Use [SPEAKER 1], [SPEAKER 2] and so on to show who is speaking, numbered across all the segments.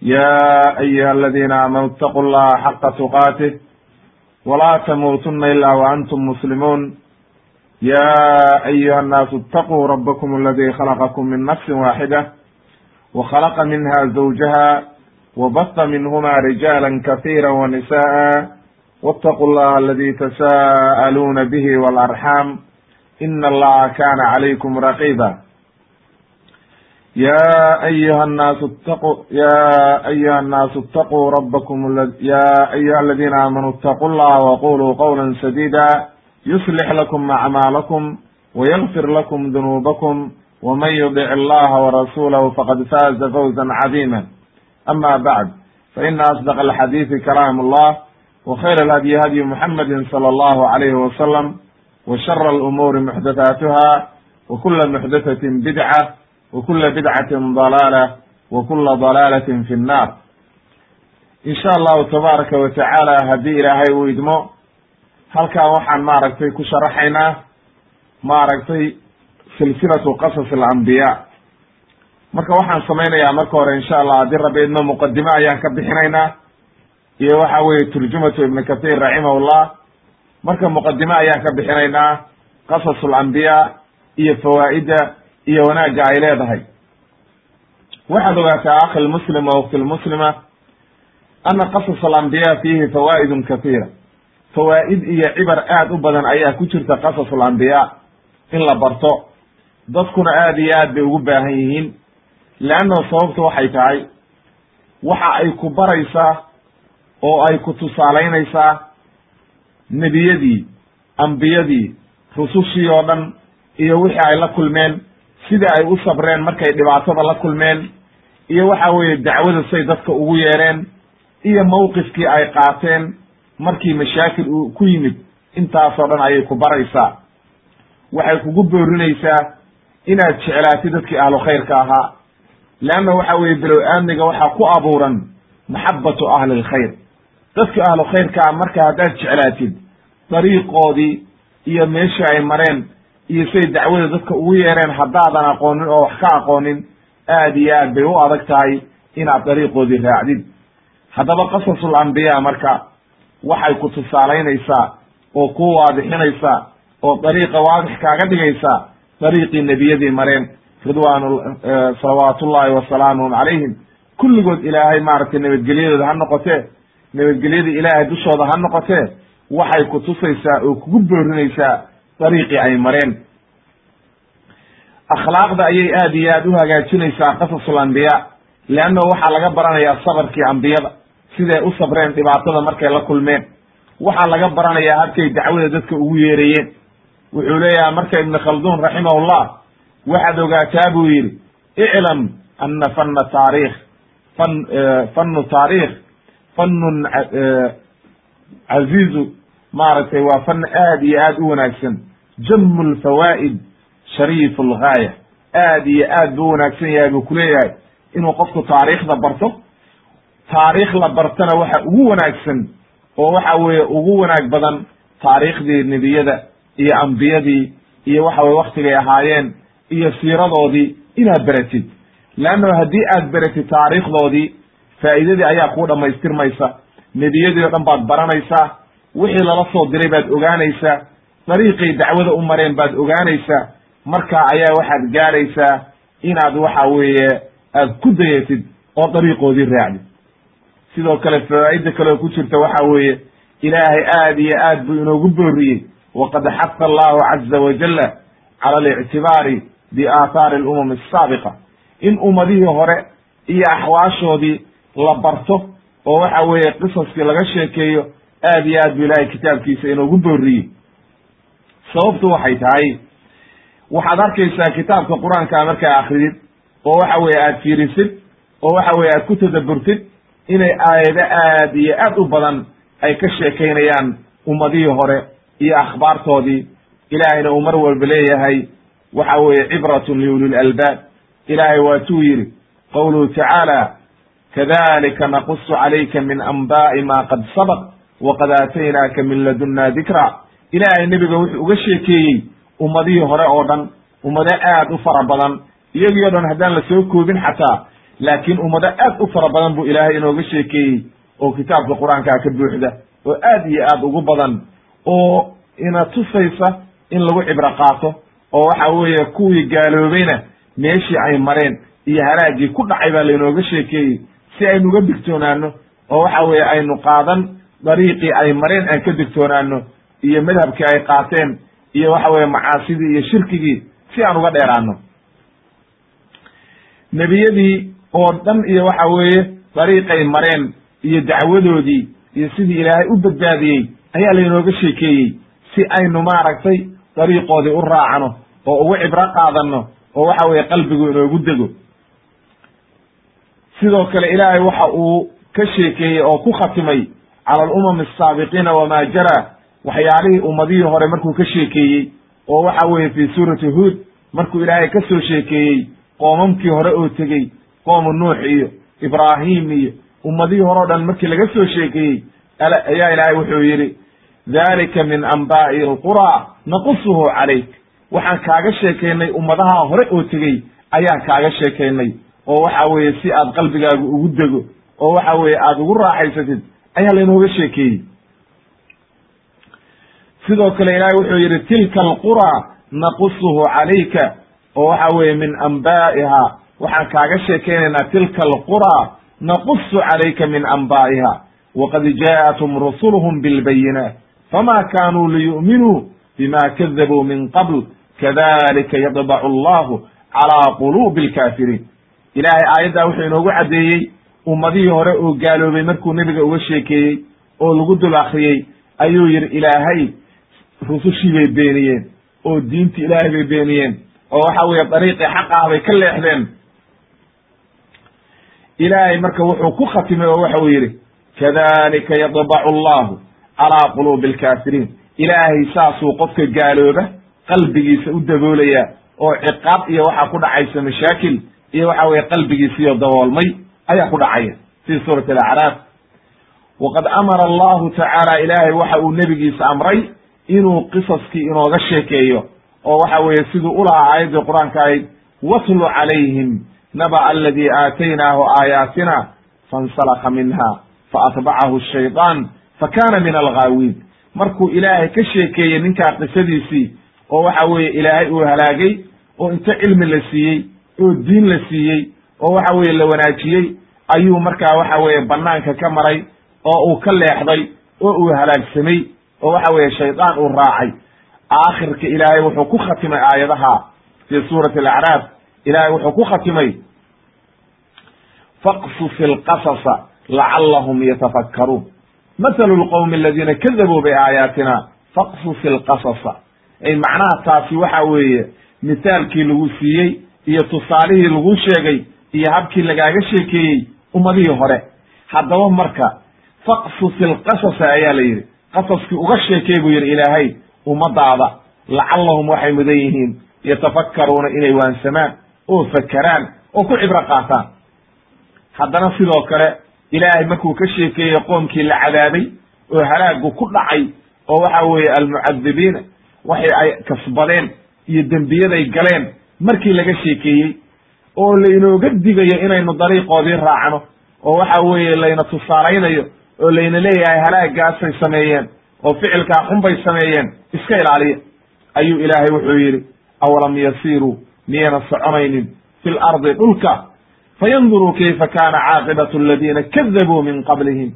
[SPEAKER 1] ya ayuha aladiina aamanuu itaquu llaha xaqa tuqaatih walaa tamuutuna ilaa waantum muslimuun ya ayuha annaasu itaquu rabbakum aladii khalaqakum min nafsin waaxida wakhalaqa minha zawjaha wabasa minhuma rijaala kahiira wanisa'a wاtaquu llaha aladii tasaa'aluuna bihi waalarxaam ina allaha kana calaykum raqiba ya ayuha annaasu taquu ya ayuha annaasu itaquu rabbakum ya ayuha aladiina aamanuu itaquu llaha waquluu qawla sadiida yuslix lakum acmaalakum wayagfir lakum dunuubakum wman yudic allaha warasuulahu faqad faaza fawzan cadiima ama bacd faina asdaq alxadiidi kalaam allah wkhayr alhadyi hadyi muxamadi salى allahu alayhi wasalam washara alumuuri muxdathaatuha wa kula muxdathatin bidca wa kula bidcatin dalaala wa kula dalaalatin fi nnaar. Insha allahu tabaaraka wa tacaala haddii ilaahay uu idmo halkaa waxaan maaragtay ku sharaxaynaa maaragtay silsilatu qasas alambiyaa marka waxaan samaynayaa marka hore insha allah haddii rabbi idmo muqadimo ayaan ka bixinaynaa. Iyo waxa weeye turjumatu ibni kahiir raximahullah. Marka muqadimo ayaan ka bixinaynaa qasasu alambiyaa iyo fawaa'idda iyo wanaagga ay leedahay. Waxaad ogaataa akhi lmuslim wa ukti lmuslima ana qasas alambiya fiihi fawaa'idun kathiira fawaa'id iyo cibar aad u badan ayaa ku jirta qasas alambiya in la barto. Dadkuna aad iyo aad bay ugu baahan yihiin leanna sababtu waxay tahay waxa ay ku baraysaa oo ay ku tusaalaynaysaa nebiyadii ambiyadii rusushii oo dhan iyo wixii ay la kulmeen sida ay u sabreen markay dhibaatada la kulmeen iyo waxa weeye dacwada say dadka ugu yeereen iyo mawqifkii ay qaateen markii mashaakil uu ku yimid intaasoo dhan ayay ku baraysaa. Waxay kugu boorinaysaa inaad jeclaatid dadkii ahlu khayrka ahaa leanna waxa weeye bilow aadmiga waxaa ku abuuran maxabatu ahli lkhayr dadkii ahlu khayrka ah marka haddaad jeclaatid dariiqoodii iyo meeshii ay mareen iyo say dacwada dadka ugu yeereen haddaadan aqoonin oo wax ka aqoonin aad iyo aad bay u adag tahay inaad dariiqoodii raacdid. Haddaba qasasul ambiya marka waxay ku tusaalaynaysaa oo ku waadixinaysaa oo dariiqa waadix kaaga dhigaysaa dariiqii nebiyadii mareen ridwaanu salawaatullahi wasalaamuhum calayhim. Kulligood ilaahay maaragtay nabadgelyadooda ha noqotee nabadgelyada ilaahay dushooda ha noqotee waxay ku tusaysaa oo kugu boorinaysaa dariiqii ay mareen. Akhlaaqda ayay aad iyo aad u hagaajinaysaa qasasul ambiya leanna waxaa laga baranayaa sabarkii ambiyada siday u sabreen dhibaatada markay la kulmeen. Waxaa laga baranayaa habkay dacwada dadka ugu yeerayeen. Wuxuu leeyahay marka ibn khaldun raximahullah waxaad ogaataa buu yidhi iclam ana fanna taarikh fan fannu taarikh fannun caziizu maaragtay waa fan aad iyo aad u wanaagsan jamu lfawaa'id shariifu lgaaya aad iyo aad buu wanaagsan yahay buu kuleeyahay inuu qofku taariikhda barto taariikh la bartana waxa ugu wanaagsan oo waxa weeye ugu wanaag badan taariikhdii nebiyada iyo ambiyadii iyo waxa weye waktigay ahaayeen iyo siiradoodii inaad beratid leanno haddii aad beratid taariikhdoodii faa'iidadii ayaa kuu dhammaystirmaysa. Nebiyadii o dhan baad baranaysaa. Wixii lala soo diray baad ogaanaysaa dariiqay dacwada u mareen baad ogaanaysaa. Markaa ayaa waxaad gaaraysaa inaad waxa weeye aad ku dayatid oo dariiqoodii raacdid. Sidoo kale fawaa'ida kaleoo ku jirta waxa weeye ilaahay aad iyo aad buu inoogu booriyey. Waqad xafa allahu caza wajala cala alictibaari biaathaari alumam asaabiqa in ummadihii hore iyo axwaashoodii la barto oo waxa weeye qisaskii laga sheekeeyo aad iyo aad buu ilahay kitaabkiisa inoogu booriyey sababtu waxay tahay waxaad arkaysaa kitaabka qur'aankaa markaa akridid oo waxa weye aad fiirisid oo waxa weye aad ku tadaburtid inay aayado aad iyo aad u badan ay ka sheekaynayaan ummadihii hore iyo akhbaartoodii. Ilaahayna uu mar walba leeyahay waxa weeye cibratun liuli lalbaab ilaahay waatuu yidhi qowluhu tacaala kadalika naqusu calayka min anba'i ma qad sabaq waqad aataynaaka min ladunna dikra ilaahay nebiga wuxuu uga sheekeeyey ummadihii hore oo dhan ummado aad u fara badan iyagii o dhan haddaan la soo koobin xataa laakiin ummado aad u fara badan buu ilaahay inooga sheekeeyey oo kitaabka qur'aankaa ka buuxda oo aad iyo aad ugu badan oo ina tusaysa in lagu cibro qaato oo waxa weeye kuwii gaaloobayna meeshii ay mareen iyo halaagii ku dhacay baa lainooga sheekeeyey si aynu uga digtoonaano oo waxa weeye aynu qaadan dariiqii ay mareen aan ka digtoonaano iyo madhabkii ay qaateen iyo waxa weeye macaasidii iyo shirkigii si aan uga dheeraano nebiyadii oo dhan iyo waxa weeye dariiqay mareen iyo dacwadoodii iyo sidii ilaahay u badbaadiyey ayaa lainooga sheekeeyey si aynu maaragtay dariiqoodii u raacno oo ugu cibro qaadanno oo waxa weeye qalbigu inoogu dego. Sidoo kale ilaahay waxa uu ka sheekeeyey oo ku khatimay cala alumami asaabiqiina wamaa jara waxyaalihii ummadihii hore markuu ka sheekeeyey oo waxa weeye fi suurati huod markuu ilaahay ka soo sheekeeyey qoomamkii hore oo tegey qoomu nuux iyo ibraahim iyo ummadihii hore o dhan markii laga soo sheekeeyey ayaa ilaahay wuxuu yidhi dalika min anbaa'i alqura naqusuhu calayk. Waxaan kaaga sheekaynay ummadaha hore oo tegey ayaan kaaga sheekaynay oo waxa weeye si aad qalbigaagu ugu dego oo waxa weeye aad ugu raaxaysatid ayaa laynooga sheekeeyey sidoo kale ilaahay wuxuu yidhi tilka alqura naqusuhu calayka oo waxa weeye min anbaa'iha. Waxaan kaaga sheekaynaynaa tilka alqura naqusu calayka min anbaa'iha waqad jaa'atum rusuluhum bilbayinaat fama kanuu liyu'minuu bima kadabuu min qabl kadalika yadbacu allahu calaa quluubi alkaafiriin ilaahay aayaddaa wuxuu inoogu caddeeyey ummadihii hore oo gaaloobay markuu nebiga uga sheekeeyey oo lagu dul akriyey ayuu yidhi ilaahay rusushii bay beeniyeen oo diintii ilaahay bay beeniyeen oo waxa weeye dariiqii xaq ah bay ka leexdeen. Ilaahay marka wuxuu ku khatimay oo waxa uu yidhi kadalika yadbacu allahu calaa quluubi alkaafiriin ilaahay saasuu qofka gaalooba qalbigiisa u daboolaya oo ciqaab iyo waxaa ku dhacaysa mashaakil iyo waxa weye qalbigiisiyo daboolmay ayaa ku dhacaya. Fi suurati alacraaf. Waqad amara allahu tacaala ilaahay waxa uu nebigiisa amray inuu qisaskii inooga sheekeeyo oo waxa weeye siduu ulahaa aayaddii qur'aanka ahayd watlu calayhim naba aladii aataynaahu aayaatina fansalaka minha faatbacahu shayطaan fakana min alghaawiin markuu ilaahay ka sheekeeyey ninkaa qisadiisii oo waxa weeye ilaahay uu halaagay oo inta cilmi la siiyey oo diin la siiyey oo waxa weeye la wanaajiyey ayuu markaa waxa weeye banaanka ka maray oo uu ka leexday oo uu halaagsamay oo waxa weeye shaydaan uu raacay. Aakhirka ilaahay wuxuu ku khatimay aayadaha fi suurati alacraaf. Ilaahay wuxuu ku khatimay faqsus ilqasasa lacallahum yatafakkaruun. Mathalu lqowmi aladiina kadabuu biaayaatina faqsus ilqasasa ay macnaha taasi waxa weeye mithaalkii lagu siiyey iyo tusaalihii lagu sheegay iyo habkii lagaaga sheekeeyey ummadihii hore. Haddaba marka faqsus ilqasasa ayaa la yidhi qasaskii uga sheekey buu yidhi ilaahay ummadaada lacallahum waxay mudan yihiin yatafakkaruuna inay waansamaan oo fakeraan oo ku cibro qaataan. Haddana sidoo kale ilaahay markuu ka sheekeeyey qoomkii la cadaabay oo halaagu ku dhacay oo waxa weeye almucadibiina waxay ay kasbadeen iyo dembiyaday galeen markii laga sheekeeyey oo lainooga digayo inaynu dariiqoodii raacno oo waxa weeye layna tusaalaynayo oo layna leeyahay halaagaasay sameeyeen oo ficilkaa xun bay sameeyeen iska ilaaliya. Ayuu ilaahay wuxuu yidhi awalam yasiiruu miyayna soconaynin fi lardi dhulka? Fayanduruu kayfa kana caaqibatu aladina kadabuu min qablihim.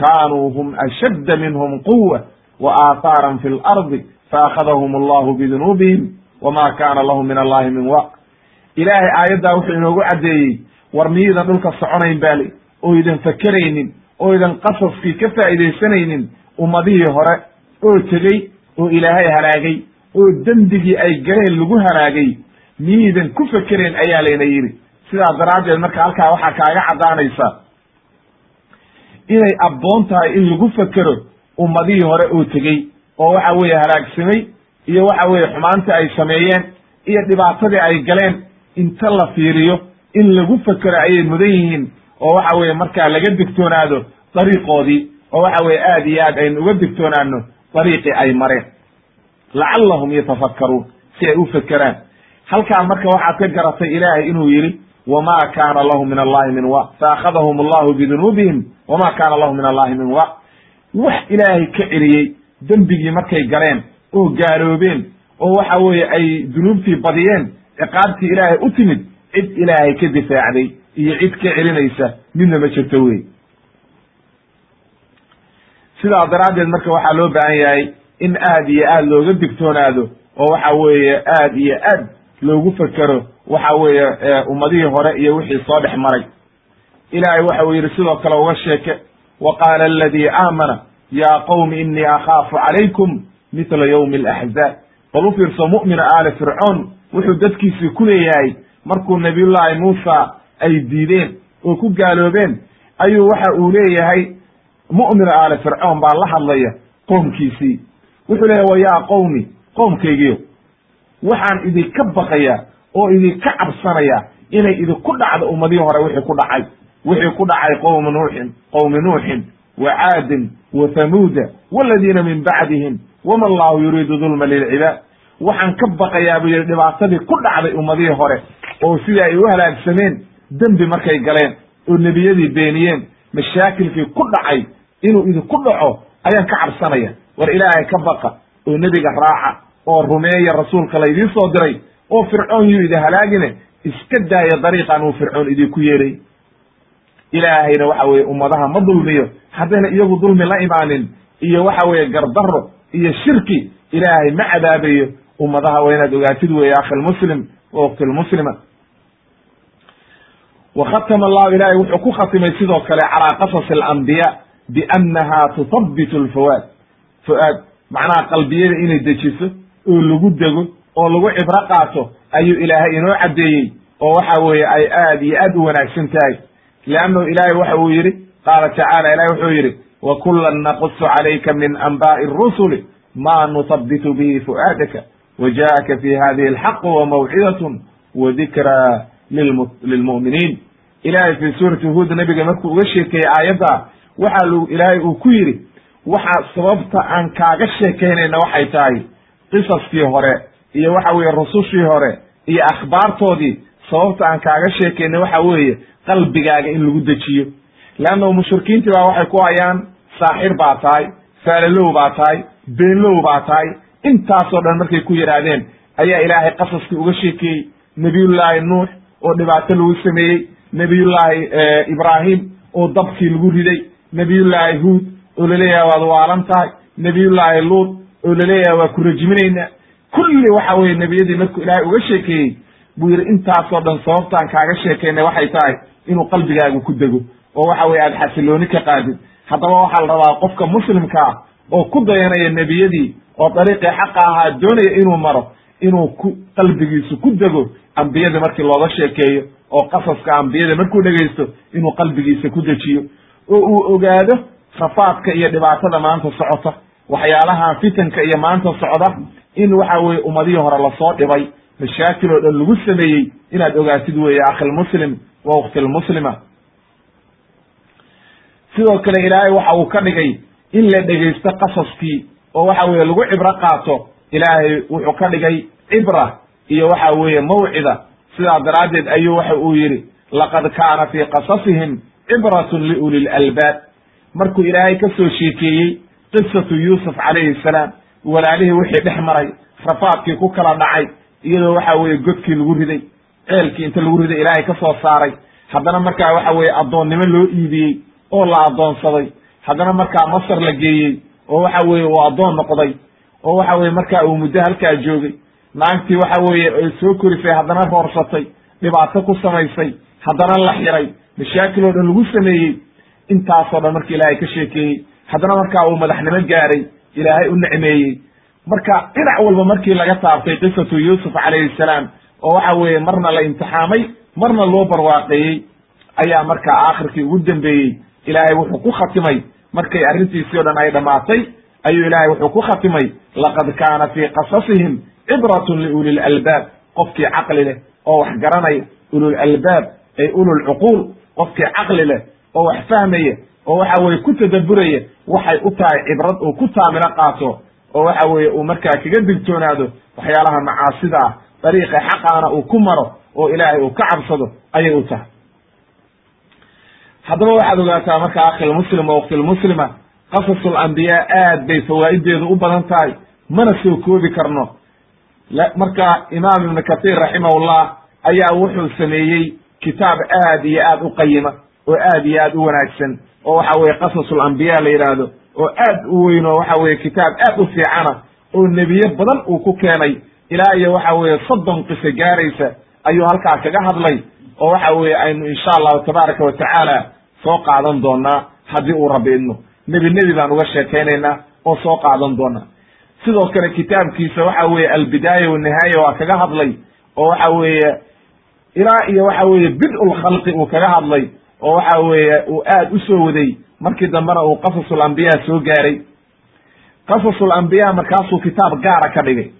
[SPEAKER 1] Kanuu hum ashadda minhum quwa wa aahaaran fi lardi faakadahum allahu bidunuubihim wama kana lahum min allahi min waq ilaahay aayaddaa wuxuu inoogu caddeeyey war miyaydan dhulka soconayn bali oo idan fakeraynin oo idan qasaskii ka faa'iidaysanaynin ummadihii hore oo tegey oo ilaahay halaagay oo dembigii ay galeen lagu halaagay miyaydan ku fekerayn ayaa layna yidhi. Sidaas daraaddeed marka halkaa waxaa kaaga caddaanaysa inay abboon tahay in lagu fekero ummadihii hore oo tegey oo waxa weeye halaagsamay iyo waxa weeye xumaantii ay sameeyeen iyo dhibaatadii ay galeen inta la fiiriyo in lagu fekero ayay mudan yihiin oo waxa weeye markaa laga digtoonaado dariiqoodii oo waxa weeye aad iyo aad aynu uga digtoonaano dariiqii ay mareen. Lacallahum yatafakkaruun si ay u fekeraan halkaa marka waxaad ka garatay ilaahay inuu yidhi wma kana lahum min allahi min wa faakhadahum allahu bidunuubihim wama kana lahum min allahi min wa wax ilaahay ka celiyey dembigii markay galeen oo gaaloobeen oo waxa weeye ay dunuubtii badiyeen ciqaabtii ilaahay u timid cid ilaahay ka difaacday iyo cid ka celinaysa midna ma jirto wey sidaa daraaddeed marka waxaa loo baahan yahay in aad iyo aad looga digtoonaado oo waxa weeye aad iyo aad loogu fekero waxa weeye ummadihii hore iyo wixii soo dhex maray. Ilaahay waxa uu yidhi sidoo kale uga sheeke wa qaala aladii aamana ya qowmi inii akhaafu calaykum mithla ywmi alaxzaab bal u fiirso mu'mina aali fircoon wuxuu dadkiisii ku leeyahay markuu nabiyullaahi muusa ay diideen oo ku gaaloobeen ayuu waxa uu leeyahay mu'mina aali fircoon baa la hadlaya qoomkiisii. Wuxuu leeyahay wa yaa qowmi qoomkaygiyo waxaan idinka baqayaa oo idinka cabsanaya inay idinku dhacdo ummadihii hore wixii ku dhacay. Wixii ku dhacay qowmi nuuxin qowmi nuuxin wa caadin wa hamuuda waladiina min bacdihim wama allahu yuriidu dulma lilcibaad. Waxaan ka baqayaa buu yidhi dhibaatadii ku dhacday ummadihii hore oo sidai ay u halaagsameen dembi markay galeen oo nebiyadii beeniyeen mashaakilkii ku dhacay inuu idinku dhaco ayaan ka cabsanaya. War ilaahay ka baqa oo nebiga raaca oo rumeeya rasuulka laydiin soo diray oo fircoon yuu idi halaagine iska daaya dariiqan uu fircoon idinku yeeray ilaahayna waxa weeye ummadaha ma dulmiyo haddayna iyagu dulmi la imaanin iyo waxa weeye gardaro iyo shirki ilaahay ma cadaabayo ummadaha waa inaad ogaatid weeye akhi lmuslim wa ukti lmuslima wa khatama allahu ilahay wuxuu ku khatimay sidoo kale calaa qasasi alambiya biannaha tuthabitu lfuaad fu'aad macnaha qalbiyada inay dejiso oo lagu dego oo lagu cibro qaato ayuu ilaahay inoo caddeeyey oo waxa weeye ay aad iyo aad u wanaagsan tahay leannahu ilaahay waxa uu yidhi qaala tacaala ilahay wuxuu yidhi wa kullan naqusu calayka min anba'i rusuli ma nuthabitu bihi fu'aadaka wa fi hadihi alxaqu wa mawcidatun wa lilmu'miniin ilahay fi suurati huud nabiga markuu uga sheekeeyey aayadda waxa lu ilaahay uu ku yidhi waxa sababta aan kaaga sheekaynayna waxay tahay qisaskii hore iyo waxa weeye rusushii hore iyo akhbaartoodii. Sababta aan kaaga sheekaynay waxa weeye qalbigaaga in lagu dejiyo. Leannahu mushrikiintii baa waxay ku hayaan saaxir baa tahay faalalow baa tahay beenlow baa tahay. Intaasoo dhan markay ku yidhaahdeen ayaa ilaahay qasaskii uga sheekeeyey nebiyullaahi nuux oo dhibaato lagu sameeyey nebiyullaahi ibraahim oo dabkii lagu riday. Nebiyullaahi huud oo la leeyahay waad waalan tahay. Nebiyullaahi luud oo la leeyahay waa ku rajiminaynaa kulli waxa weye nebiyadii markuu ilaahay uga sheekeeyey buu yidhi intaasoo dhan sababtaan kaaga sheekaynay waxay tahay inuu qalbigaagu ku dego. Oo waxa weye aada xasilooni ka qaadid. Haddaba waxaa la rabaa qofka muslimka ah oo ku dayanaya nebiyadii oo dariiqii xaqa ahaa doonaya inuu maro inuu ku qalbigiisu ku dego ambiyada markii looga sheekeeyo oo qasaska ambiyada markuu dhegaysto inuu qalbigiisa ku dejiyo oo uu ogaado rafaadka iyo dhibaatada maanta socota waxyaalaha fitanka iyo maanta socda in waxa weye ummadihii hore la soo dhibay mashaakil oo dhan lagu sameeyey inaad ogaatid weeye akhilmuslim wa ukhtilmuslima sidoo kale ilaahay waxa uu ka dhigay in la dhegaysto qasaskii oo waxa weeye lagu cibro qaato ilaahay wuxuu ka dhigay cibra iyo waxa weeye mawcida sidaa daraaddeed ayuu waxa uu yidhi laqad kaana fii qasasihim cibratun liuli lalbaab markuu ilaahay ka soo sheekeeyey qisatu yuusuf calayhi salaam walaalihii wixii dhex maray rafaadkii ku kala dhacay iyadoo waxa weeye godkii lagu riday ceelkii inta lagu riday ilaahay ka soo saaray. Haddana markaa waxa weeye addoonnimo loo iibiyey oo la addoonsaday haddana markaa masar la geeyey oo waxa weeye uu addoon noqday oo waxa weye markaa uu muddo halkaa joogay naagtii waxa weeye ay soo korisay haddana roorsatay dhibaato ku samaysay haddana la xiray mashaakil oo dhan lagu sameeyey. Intaasoo dhan marka ilaahay ka sheekeeyey haddana markaa uu madaxnimo gaaray ilaahay u necmeeyey marka dhinac walba markii laga taabtay qisatu yuusuf calayhi salaam oo waxa weeye marna la imtixaamay marna loo barwaaqeeyey ayaa markaa aakhirkii ugu dambeeyey ilaahay wuxuu ku khatimay. Markay arrintiisii o dhan ay dhammaatay ayuu ilaahay wuxuu ku khatimay. Laqad kaana fii qasasihim cibratun liuli lalbaab qofkii caqli leh oo wax garanaya. Ulul albaab ay ulul cuquul. Qofkii caqli leh oo wax fahmaya oo waxa weye ku tadabburaya waxay u tahay cibrad uu ku taamilo qaato oo waxa weeye uu markaa kaga digtoonaado waxyaalaha macaasida ah. Dariiqa xaqaana uu ku maro oo ilaahay uu ka cabsado ayay u tahay. Haddaba waxaad ogaataa marka akhilmuslim oo waktilmuslima qasasul ambiyaa aad bay fawaa'ideedu u badan tahay. Mana soo koobi karno marka imaam ibnu kathir raximahullah ayaa wuxuu sameeyey kitaab aad iyo aad u qayima oo aad iyo aad u wanaagsan oo waxa weye qasasul ambiya la yidhaahdo oo aad u weyn oo waxa weye kitaab aad u fiicana oo nebiye badan uu ku keenay. Ilaa iyo waxa weye soddon qiso gaaraysa ayuu halkaa kaga hadlay oo waxa weye aynu insha allahu tabaaraka wa tacaala soo qaadan doonaa haddii uu rabbi idmo. Nebi nebi baan uga sheekaynaynaa oo soo qaadan doonaa sidoo kale kitaabkiisa waxa weeye albidaaya wanihaaya waa kaga hadlay oo waxa weeye ilaa iyo waxa weeye bid-ul khalqi uu kaga hadlay oo waxa weeye uu aad u waday markii dambena uu qasasul soo gaaray. Qasasul markaasuu kitaab gaara ka dhigay.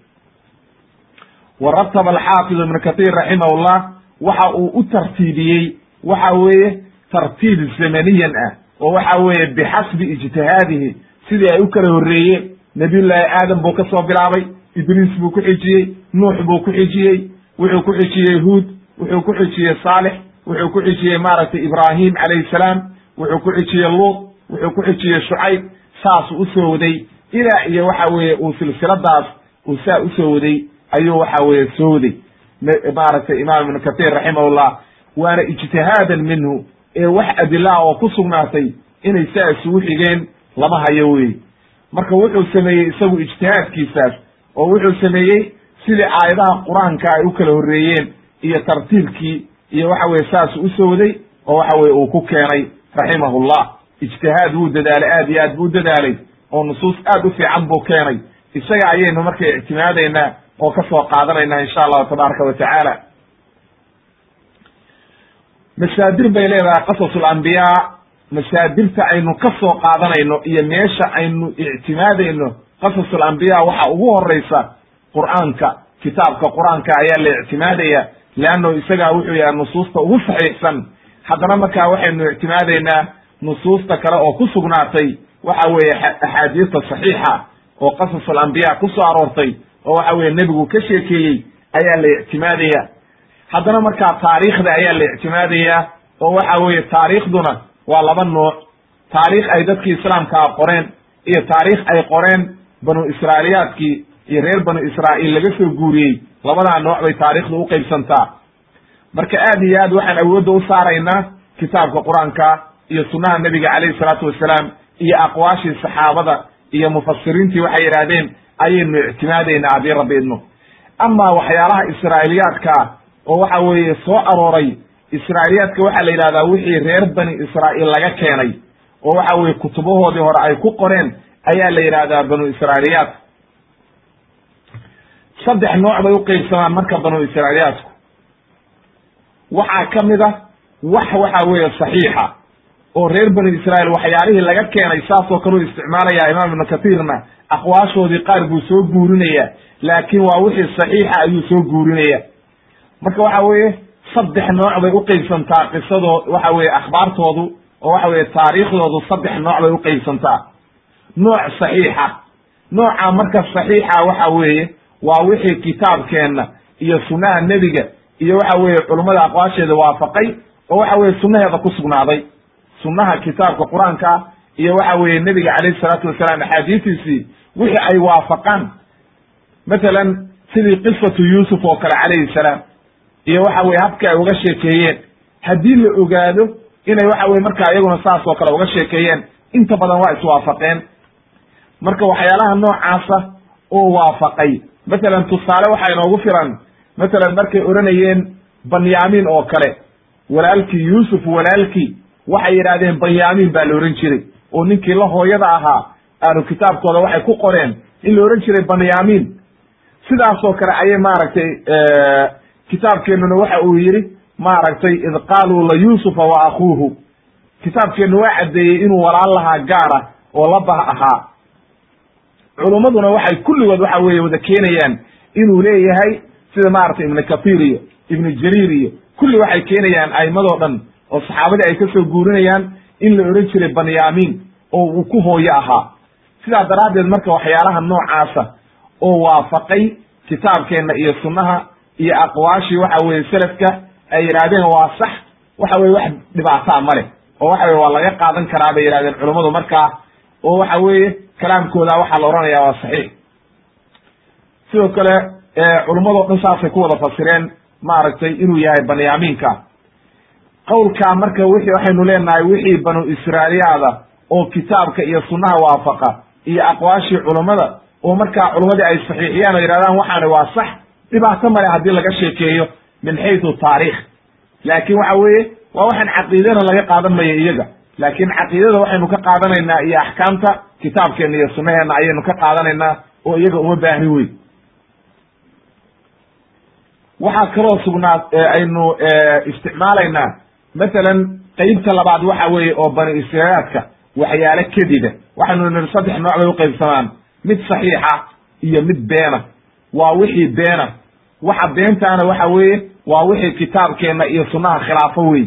[SPEAKER 1] Wa rataba alxaafid ibnu kathir raximahullah waxa uu u tartiibiyey waxa weeye tartiib zamaniyan ah oo waxa weeye bixasbi ijtihaadihi sidii ay u kala horreeyeen nabiyullaahi aadam buu ka soo bilaabay idriis buu ku xijiyey nuux buu ku xijiyey wuxuu ku xijiyey huud wuxuu ku xijiyey saalix wuxuu ku xijiyey maaragtay ibraahim calayhi salaam wuxuu ku xijiyey luut wuxuu ku xijiyey shucayb saasuu u soo waday. Ilaa iyo waxa weeye uu silsiladaas uu saa u soo waday ayuu waxa weeye soo waday. Maaragtay imaam ibnu kathir raximahullah waana ijtihaadan minhu ee wax adilaa oo ku sugnaatay inay saa isugu xigeen lama hayo wey marka wuxuu sameeyey isagu ijtihaadkiisaas oo wuxuu sameeyey sidii aayadaha qur'aanka ay u kala horreeyeen iyo tartiibkii iyo waxa weye saasu u soo waday oo waxa weye uu ku keenay raximahullah ijtihaad wuu dadaalay aad iyo aad buu dadaalay oo nusuus aad u fiican buu keenay. Isaga ayaynu marka ictimaadaynaa oo ka soo qaadanaynaa insha allahu tabaaraka wa tacaala. Masaadir bay leedahay qasasul ambiyaa masaadirta aynu ka soo qaadanayno iyo meesha aynu ictimaadayno qasasul ambiya waxa ugu horeysa qur'aanka kitaabka qur'aanka ayaa la ictimaadaya leanno isagaa wuxuu yahay nusuusta ugu saxiixsan haddana markaa waxaynu ictimaadaynaa nusuusta kale oo ku sugnaatay waxa weeye axaadiista saxiixa oo qasasul ambiya ku aroortay oo waxa weye nebigu ka sheekeeyey ayaa la ictimaadaya. Haddana markaa taariikhda ayaa la ictimaadaya oo waxa weeye taariikhduna waa laba nooc. Taariikh ay dadkii islaamkaa qoreen iyo taariikh ay qoreen banu israailiyaadkii iyo reer banu israa'iil laga soo guuriyey. Labadaa nooc bay taariikhdu uqaybsantaa marka aad iyo aad waxaan awoodda u saaraynaa kitaabka qur'aanka iyo sunnaha nebiga calayhi salaatu wasalaam iyo aqwaashii saxaabada iyo mufasiriintii waxay yidhaahdeen ayaynu ictimaadaynaa haddii rabbi idmo. Amaa waxyaalaha israa'iiliyaadka oo waxa weeye soo arooray israa'iiliyaadka waxaa la yidhahdaa wixii reer bani israa'iil laga keenay oo waxa weye kutubahoodii hore ay ku qoreen ayaa la yidhahdaa banu israa'iiliyaadka saddex nooc bay uqaybsamaan marka banu israa'iiliyaadku waxaa ka mid a wax waxa weeye saxiixa oo reer banu israa'iil waxyaalihii laga keenay saasoo kale u isticmaalaya imaam ibnu kathirna aqwaashoodii qaar buu soo guurinaya laakiin waa wixii saxiixa ayuu soo guurinaya marka waxa weeye saddex nooc bay uqaybsantaa qisadoo waxa weye akhbaartoodu oo waxa weye taariikhdoodu saddex nooc bay uqaybsantaa nooc saxiixa. Nooca marka saxiixa waxa weeye waa wixii kitaabkeenna iyo sunnaha nebiga iyo waxa weeye culummada aqwaasheeda waafaqay oo waxa weye sunnaheeda ku sugnaaday. Sunnaha kitaabka qur'aanka iyo waxa weeye nebiga calayhi salaatu wasalaam axaadiistiisii wixii ay waafaqaan. Mathalan sidii qisatu yuusuf oo kale calayhi salaam iyo waxa weye habka ay uga sheekeeyeen. Haddii la ogaado inay waxa weye markaa iyaguna saas oo kale uga sheekeeyeen inta badan waa iswaafaqeen. Marka waxyaalaha noocaasa oo waafaqay mathalan tusaale waxaa inoogu filan mathalan markay odhanayeen banyamin oo kale walaalkii yuusuf walaalkii waxay yidhahdeen banyamin baa la ohan jiray. Oo ninkii la hooyada ahaa ahlu kitaabkooda waxay ku qoreen in la ohan jiray banyamin sidaasoo kale ayay maaragtay kitaabkeenuna waxa uu yidhi maaragtay id qaaluu la yuusufa wa akuuhu kitaabkeenna waa caddeeyey inuu walaal lahaa gaara oo la bah ahaa. Culummaduna waxay kulligood waxa weeye wada keenayaan inuu leeyahay sida maaragtay ibnu kathir iyo ibnu jariir iyo kulli waxay keenayaan a'immadoo dhan oo saxaabadii ay ka soo guurinayaan in la odhan jiray banyamin oo uu ku hooyo ahaa. Sidaa daraaddeed marka waxyaalaha noocaasa oo waafaqay kitaabkeenna iyo sunnaha iyo aqwaashii waxa weeye selafka ay yidhaahdeen waa sax waxa weye wax dhibaataa ma leh oo waxa weye waa laga qaadan karaa bay yidhahdeen culummadu markaa oo waxa weeye kalaamkooda waxaa la odhanaya waa saxiix. Sidoo kale culummadoo dhan saasay ku wada fasireen maaragtay inuu yahay banyaminka qowlkaa marka wixii waxaynu leenahay wixii banu israa'iyaada oo kitaabka iyo sunnaha waafaqa iyo aqwaashii culummada oo markaa culummadii ay saxiixiyaan oo yidhahdaan waxaani waa sax dhibaato male haddii laga sheekeeyo min xaysu taarikh laakin waxa weeye waa waxaan caqiidana laga qaadan maya iyaga. Laakin caqiidada waxaynu ka qaadanaynaa iyo axkaamta kitaabkeena iyo sunnaheena ayaynu ka qaadanaynaa oo iyaga uma baahni weyn. Waxaa kaloo sugnaa aynu isticmaalaynaa. Mathalan qeybta labaad waxa weeye oo bani israayaadka waxyaalo kedida waxaynu niri saddex nooc bay uqaybsamaan mid saxiixa iyo mid beena waa wixii beena. Waxa beentaana waxa weeye waa wixii kitaabkeenna iyo sunnaha khilaafo wey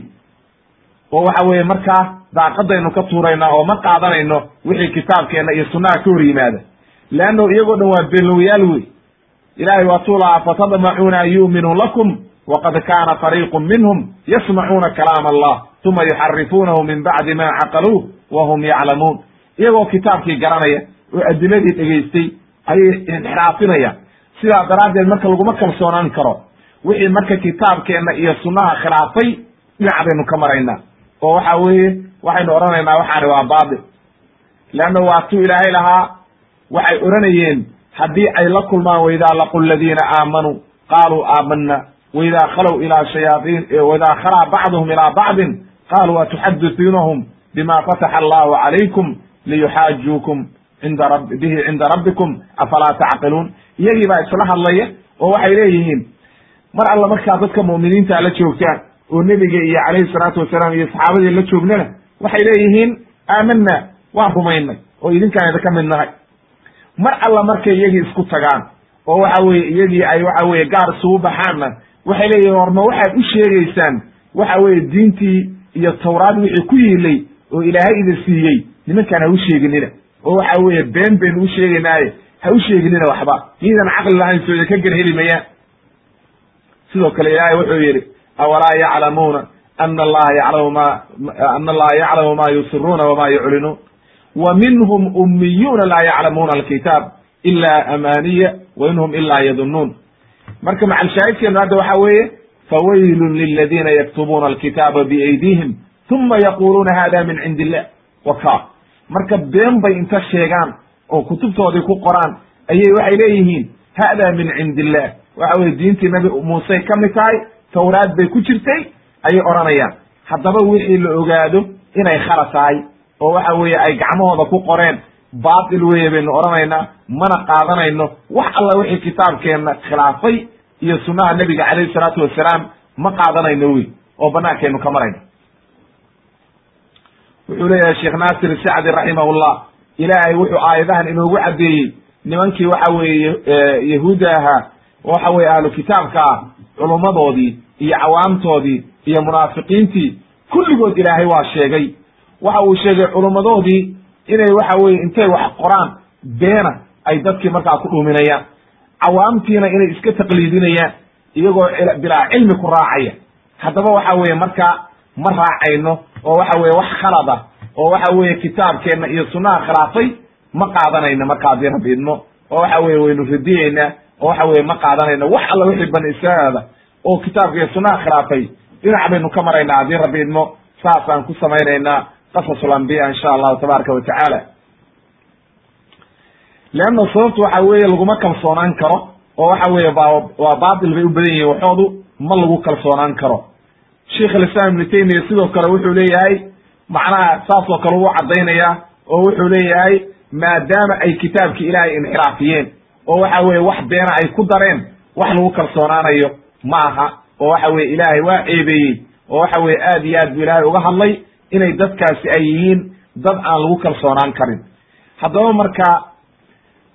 [SPEAKER 1] oo waxa weeye markaa daaqadaynu ka tuuraynaa oo ma qaadanayno wixii kitaabkeenna iyo sunnaha ka hor yimaada. Leanno iyagoo dhan waa beenlowyaal wey ilahay waa tuu lahaa fatadmacuuna an yu'minuu lakum waqad kaana fariiqu minhum yasmacuuna kalaam allah uma yuxarifuunahu min bacdi ma caqaluuh wa hum yaclamuun. Iyagoo kitaabkii garanaya oo adiladii dhegaystay ayay inxiraafinayaan sidaa daraaddeed marka laguma kalsoonaan karo wixii marka kitaabkeenna iyo sunnaha khilaafay dhinac baynu ka maraynaa. Oo waxa weeye waxaynu odhanaynaa waxaani waa baatil leanna waa tuu ilaahay lahaa waxay odhanayeen haddii ay la kulmaan waidaa laqu ladiina aamanuu qaaluu aamana waidaa khalow ilaa shayaain waidaa khalaa bacduhum ilaa bacdin qaaluu atuxadithuunahum bima fataxa allahu calaykum liyuxaajuukum cinda rab bihi cinda rabbikum afalaa tacqiluun? Iyagii baa isla hadlaya oo waxay leeyihiin mar alla markaa dadka mu'miniinta la joogtaan oo nebiga iyo calayhi salaatu wasalaam iyo saxaabadii la joognana waxay leeyihiin aamanna waan rumaynay oo idinkaan idinka mid nahay. Mar alla markay iyagii isku tagaan oo waxa weye iyagii ay waxa weye gaar isugu baxaanna waxay leeyihiin warma waxaad u sheegaysaan waxa weye diintii iyo tawraad wixii ku yiilay oo ilaahay idin siiyey nimankaan ha u sheeginina oo waxa weeye been baynu u sheegaynaaye ha u sheeginina waxba. Miidan caqli lahayn soo idinka gerheli mayaan sidoo kale ilaahay wuxuu yidhi awalaa yaclamuuna ana allaha yaclamu ma ana allaha yaclamu ma yusiruuna wama yuclinuun wa minhum ummiyuuna laa yaclamuuna alkitaab ila amaniya wa in hum ila yadunuun marka macalshaahidkeenu hadda waxa weeye fawaylun liladiina yaktubuuna alkitaaba biaydihim uma yaquluuna hada min cindi illah waka marka been bay inta sheegaan oo kutubtoodii ku qoraan ayay waxay leeyihiin hada min cindi illah waxa weye diintii nabi muusey ka mid tahay tawraad bay ku jirtay ayay odhanayaan. Haddaba wixii la ogaado inay khala tahay oo waxa weeye ay gacmahooda ku qoreen baatil weye baynu odhanaynaa mana qaadanayno wax alla wixii kitaabkeenna khilaafay iyo sunnaha nebiga calayhi salaatu wasalaam ma qaadanayno wey oo bannaankaynu ka marayno wuxuu leeyahay sheekh naasir sacdi raximahullah ilaahay wuxuu aayadahan inoogu caddeeyey. Nimankii waxa weeye yahuudda ahaa waxa weye ahlu kitaabka ah culummadoodii iyo cawaamtoodii iyo munaafiqiintii kulligood ilaahay waa sheegay. Waxa uu sheegay culummadoodii inay waxa weye intay wax qoraan beena ay dadkii markaa ku dhuuminayaan. Cawaamtiina inay iska taqliidinayaan iyagoo bilaa cilmi ku raacaya. Haddaba waxa weeye markaa ma raacayno oo waxa weye wax khalad ah oo waxa weeye kitaabkeenna iyo sunnaha khilaafay ma qaadanayno marka haddii rabbi idmo. Oo waxa weye waynu radiyeynaa oo waxa weye ma qaadanayno wax alla wixii bani israaada oo kitaabka iyo sunnaha khilaafay dhinac baynu ka maraynaa haddii rabbi idmo saasaan ku samaynaynaa qasasul ambiya insha allahu tabaaraka wa tacaala. Leanna sababtu waxa weeye laguma kalsoonaan karo oo waxa weeye ba waa baatil bay u badan yihiin waxoodu ma lagu kalsoonaan karo sheikh alislaam ibnu taymiya sidoo kale wuxuu leeyahay macnaha saas oo kale uu caddaynaya oo wuxuu leeyahay maadaama ay kitaabkii ilaahay inxiraafiyeen oo waxa weye wax beena ay ku dareen wax lagu kalsoonaanayo ma aha oo waxa weye ilaahay waa ceebeeyey oo waxa weye aad iyo aad bu ilaahay uga hadlay inay dadkaasi ay yihiin dad aan lagu kalsoonaan karin. Haddaba marka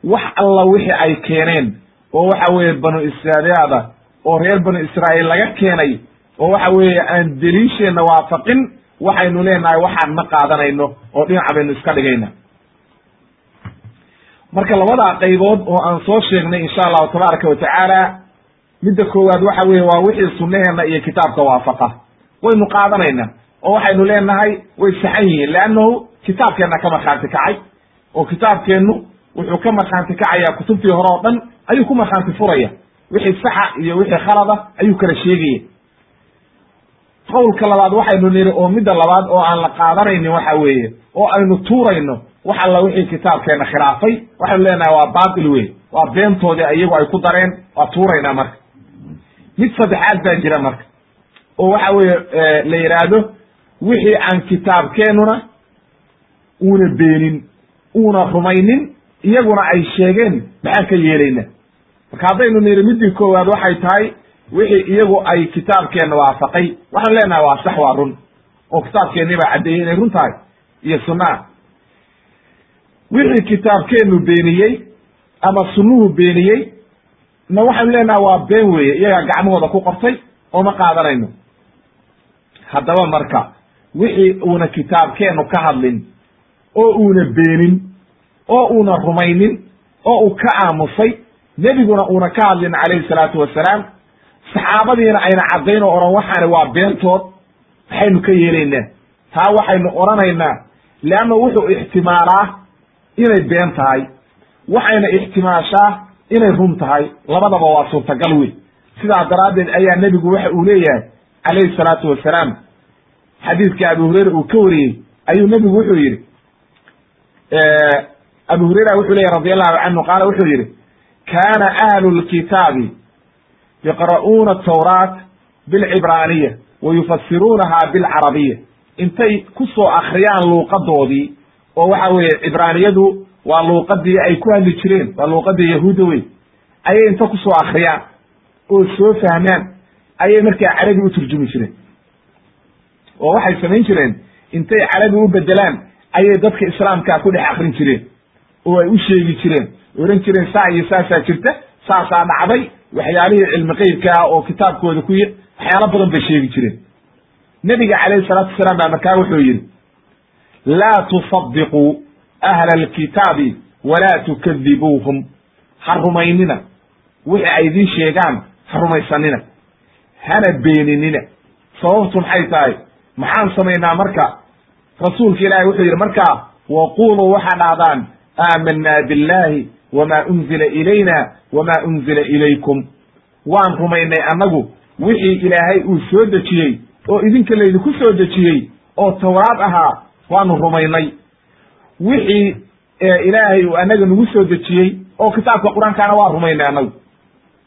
[SPEAKER 1] wax alla wixii ay keeneen oo waxa weeye banu israa'iyaada oo reer banu israa'iil laga keenay oo waxa weeye aan deliisheenna waafaqin waxaynu leenahay waxaan ma qaadanayno oo dhinaca baynu iska dhigayna. Marka labadaa qaybood oo aan soo sheegnay insha allahu tabaaraka wa tacaala midda koowaad waxa weeye waa wixii sunnaheena iyo kitaabka waafaqa. Waynu qaadanaynaa oo waxaynu leenahay way saxan yihiin leannahu kitaabkeenna ka markhaanti kacay oo kitaabkeennu wuxuu ka markhaanti kacayaa kutubtii hore oo dhan ayuu ku markhaanti furaya. Wixii saxa iyo wixii khalada ayuu kala sheegaya qowlka labaad waxaynu niri oo midda labaad oo aan la qaadanaynin waxa weeye oo aynu tuurayno wax alla wixii kitaabkeena khilaafay waxaynu leenahay waa baatil wey waa beentoodii iyagu ay ku dareen waa tuuraynaa marka. Mid saddexaad baa jira marka oo waxa weeye la yidhaahdo wixii aan kitaabkeenuna uuna beenin uuna rumaynin iyaguna ay sheegeen maxaan ka yeelayna. Marka haddaynu niri middii koowaad waxay tahay wixii iyagu ay kitaabkeenna waafaqay. Waxaan leenahay waa sax waa run. Oo kitaabkeennii baa caddeeyey inay run tahay iyo sunnaha wixii kitaabkeennu beeniyey ama sunnuhu beeniyey na waxaynu leenahay waa been weeye iyagaa gacmahooda ku qortay oo ma qaadanayno. Haddaba marka wixii uuna kitaabkeennu ka hadlin oo uuna beenin oo uuna rumaynin oo uu ka aamusay nebiguna uuna ka hadlin calayhi salaatu wasalaam saxaabadiina ayna caddayn oo odhan waxaani waa beentood maxaynu ka yeelaynaa. Taa waxaynu odhanaynaa leanna wuxuu ixtimaalaa inay been tahay waxayna ixtimaashaa inay run tahay. Labadaba waa suurtagal wey sidaa daraaddeed ayaa nebigu waxa uu leeyahay calayhi salaatu wasalaam xadiidka abu hureyra uu ka wariyey ayuu nebigu wuxuu yidhi abu hureyra wuxuu leyahy radi allahu canhu qaala wuxuu yidhi kaana ahlu lkitaabi yaqra'uuna tawraat bilcibraaniya wa yufasiruunaha bilcarabiya intay ku soo akriyaan luuqadoodii oo waxa weeye cibraaniyadu waa luuqadii ay ku hadli jireen waa luuqadii yahuudda wey ayay inta ku soo akriyaan oo soo fahmaan ayay markaa carabi u turjumi jireen oo waxay samayn jireen intay carabi u bedelaan ayay dadka islaamkaa ku dhex akrin jireen oo ay u sheegi jireen oran jireen saa iyo saasaa jirta saasaa dhacday waxyaalihii cilmi qeybka ah oo kitaabkooda ku waxyaalo badan bay sheegi jireen. Nebiga calayhi salaatu wasalaam baa markaa wuxuu yidhi laa tusadiquu ahla alkitaabi walaa tukadibuuhum ha rumaynina. Wixii ay idiin sheegaan ha rumaysanina. Hana beeninina. Sababtu maxay tahay? Maxaan samaynaa marka? Rasuulka ilaahay wuxuu yidhi markaa waquluu waxaa dhahdaan aamanaa billahi wma unzila ilayna wma unzila ilaykum waan rumaynay annagu wixii ilaahay uu soo dejiyey oo idinka laydinku soo dejiyey oo tawraad ahaa waanu rumaynay. Wixii ilaahay uu annaga nagu soo dejiyey oo kitaabka qur'aankaana waa rumaynay annagu.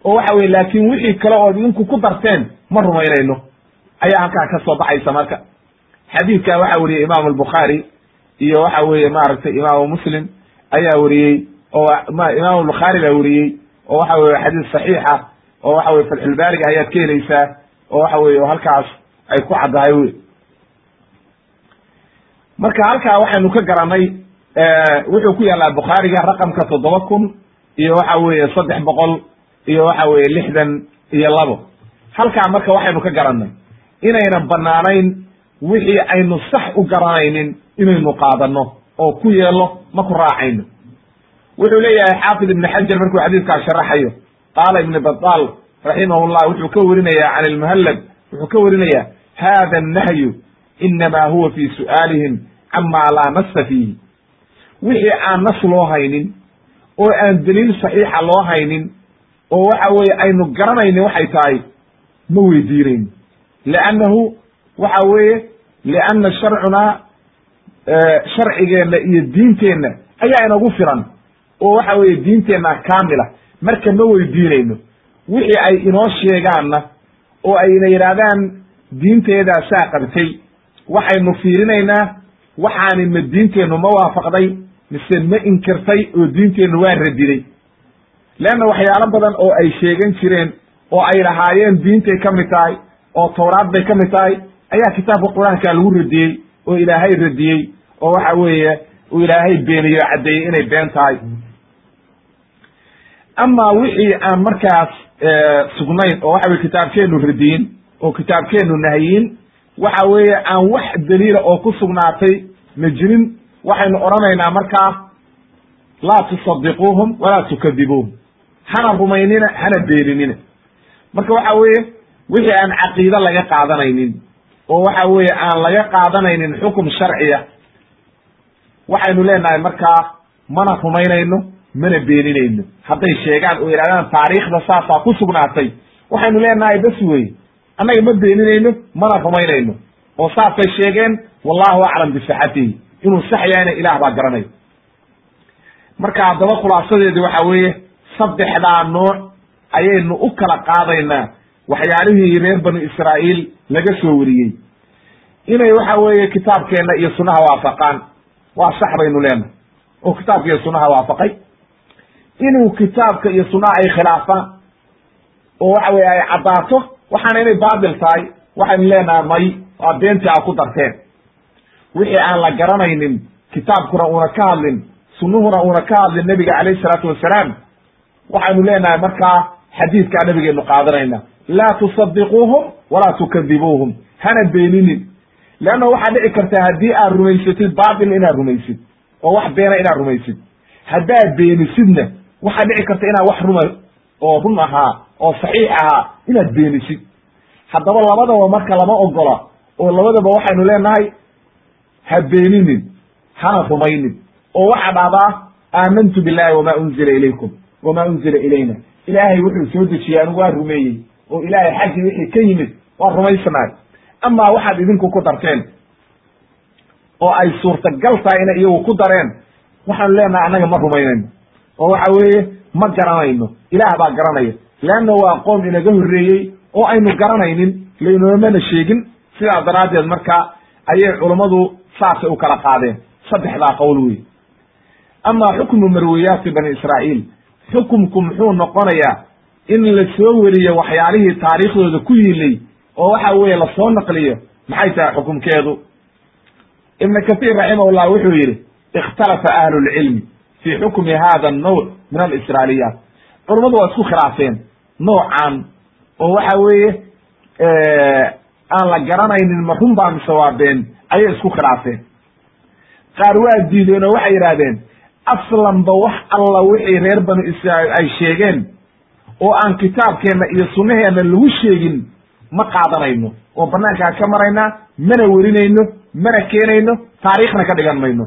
[SPEAKER 1] Oo waxa weye laakin wixii kale ood idinku ku darteen ma rumaynayno. Ayaa halkaa ka soo baxaysa marka. Xadiidka waxaa weriyey imaamu albukhaari iyo waxa weeye maaragtay imaamu muslim ayaa weriyey oo imam bukhaari baa weriyey oo waxa weye xadiis saxiixa oo waxa weye fatxulbaariga ayaad ka helaysaa oo waxa weye halkaas ay ku caddahay wey marka halkaa waxaynu ka garanay wuxuu ku yaallaa bukhaariga raqamka toddoba kun iyo waxa weeye saddex boqol iyo waxa weye lixdan iyo labo. Halkaa marka waxaynu ka garanay inaynan banaanayn wixii aynu sax u garanaynin inaynu qaadano oo ku yeelo ma ku raacayno wuxuu leeyahay xaafid ibn xajar markuu xadiidkaa sharaxayo qaala ibn batal raximahullah wuxuu ka warinaya can ilmuhallab wuxuu ka warinaya hada annahyu inama huwa fi su'aalihim cama laa nasa fiihi. Wixii aan nas loo haynin oo aan daliil saxiixa loo haynin oo waxa weeye aynu garanaynin waxay tahay ma weydiinayno liannahu waxa weeye lianna sharcunaa sharcigeenna iyo diinteenna ayaa inagu filan oo waxa weeye diinteenna kaamila. Marka ma weydiinayno wixii ay inoo sheegaanna oo ayna yidhaahdaan diinteedaa saa qabtay waxaynu fiirinaynaa waxaani ma diinteennu ma waafaqday mise ma inkirtay oo diinteennu waa radiday. Leanna waxyaalo badan oo ay sheegan jireen oo ay lahaayeen diintay ka mid tahay oo tawraad bay ka mid tahay ayaa kitaabka qur'aanka lagu radiyey oo ilaahay radiyey oo waxa weeye uu ilaahay beeniyo caddeeyey inay been tahay amaa wixii aan markaas sugnayn oo waxa weye kitaabkeenu radiyin oo kitaabkeenu nahyin waxa weeye aan wax daliila oo ku sugnaatay ma jirin. Waxaynu odhanaynaa markaa laa tusadiquuhum walaa tukadibuuhum hana rumaynina hana beeninina marka waxa weeye wixii aan caqiide laga qaadanaynin oo waxa weeye aan laga qaadanaynin xukum sharciya waxaynu leenahay markaa mana rumaynayno mana beeninayno. Hadday sheegaan oo yidhahdaan taariikhda saasaa ku sugnaatay. Waxaynu leenahay bas weye annaga ma beeninayno mana rumaynayno. Oo saasay sheegeen wallahu aclam bisixatihi inuu sax yahayna ilaah baa garanaya marka haddaba khulaasadeedi waxa weeye saddexdaa nooc ayaynu u kala qaadaynaa waxyaalihii reer banu israa'iil laga soo wariyey. Inay waxa weeye kitaabkeenna iyo sunnaha waafaqaan. Waa sax baynu leenahay. Oo kitaabka iyo sunnaha waafaqay inuu kitaabka iyo sunnaha ay khilaafaan oo waxa weye ay caddaato waxaana inay baatil tahay waxaynu leenahay may waa beentii aa ku darteen. Wixii aan la garanaynin kitaabkuna una ka hadlin sunnuhuna una ka hadlin nebiga calayhi salaatu wasalaam waxaynu leenahay markaa xadiidkaa nabigeenu qaadanayna. Laa tusadiquuhum walaa tukadibuuhum hana beeninin. Leanna waxaa dhici karta haddii aad rumaysatid baatil inaad rumaysid oo wax beena inaad rumaysid. Haddaad beenisidna waxaa dhici karta inaad wax ruma oo run ahaa oo saxiix ahaa inaad beenisid haddaba labadaba marka lama ogola oo labadaba waxaynu leenahay ha beeninin hana rumaynin. Oo waxaa dhahdaa aamantu billahi wama unzila ilaykum wama unzila ilayna. Ilaahay wuxuu soo dejiyey anigu waa rumeeyey. Oo ilaahay xaggii wixii ka yimid waa rumaysanaay amaa waxaad idinku ku darteen oo ay suurtagal tahay inay iyagu ku dareen waxaanu leenahay annaga ma rumaynayno oo waxa weeye ma garanayno. Ilaah baa garanaya. Leanna waa qoom inaga horreeyey oo aynu garanaynin lainoomana sheegin. Sidaa daraaddeed marka ayay culummadu saasay u kala qaadeen. Saddexdaa qowl wey amaa xukmu marwiyaati bani israa'iil. Xukumku muxuu noqonayaa in la soo weriyo waxyaalihii taariikhdooda ku yilay oo waxa weeye la soo naqliyo. Maxay tahay xukumkeedu? Ibn kahiir raximahullah wuxuu yidhi ikhtalafa ahlu lcilmi fi xukmi hada annawc min alisraaliyaat culummadu waa isku khilaafeen noocan oo waxa weeye aan la garanaynin ma run baa mise waa been ayay isku khilaafeen. Qaar waa diideen oo waxay yidhaahdeen aslanba wax alla wixii reer banu israa'iil ay sheegeen oo aan kitaabkeenna iyo sunnaheenna lagu sheegin ma qaadanayno. Oo banaankaan ka maraynaa mana werinayno mana keenayno taariikhna ka dhigan mayno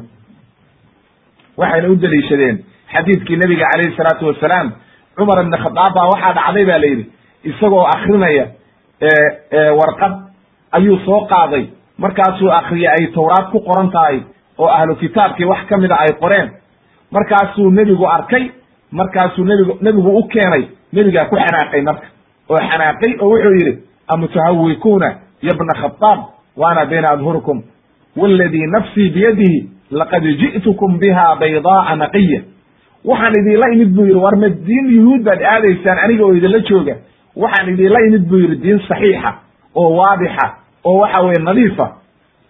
[SPEAKER 1] waxayna u daliishadeen xadiidkii nebiga calayhi salaatu wasalaam. Cumar ibn khadaab baa waxaa dhacday ba la yidhi isagoo akrinaya warqad ayuu soo qaaday. Markaasuu akriyay ay towraad ku qoran tahay oo ahlu kitaabkii wax ka mida ay qoreen. Markaasuu nebigu arkay markaasuu nebigu nebigu u keenay nebigaa ku xanaaqay marka. Oo xanaaqay oo wuxuu yidhi amutahawikuuna ya bna khadaab wa ana bayna adhurikum waladii nafsii biyadihi laqad ji'tukum biha baydaaa naqiya. Waxaan idinla imid buu yidhi war ma diin yuhuud baad aadaysaan aniga oo idinla jooga? Waxaan idinla imid buu yidhi diin saxiixa oo waadixa oo waxa weye nadiifa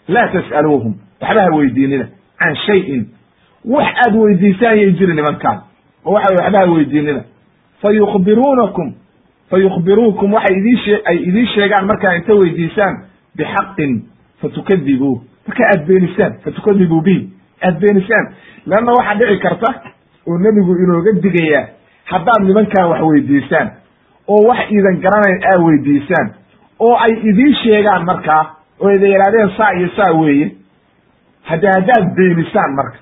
[SPEAKER 1] laa tas'aluuhum. Waxba ha weydiinina can shayin. Wax aad weydiisaan yay jiri nimankaan oo waxa weye waxba ha weydiinina fa yukhbiruunakum fa yukhbiruukum waxay ay idiin sheegaan markaa inta weydiisaan bixaqin fatukadibuuh marka aad beenisaan fatukadibuu bihi aad beenisaan leanna waxaa dhici karta oo nebigu inooga digayaa haddaad nimankan wax weydiisaan oo wax iidan garanayn aad weydiisaan oo ay idiin sheegaan markaa oo ida yidhahdeen saa iyo saa weeye hadde haddaad beenisaan marka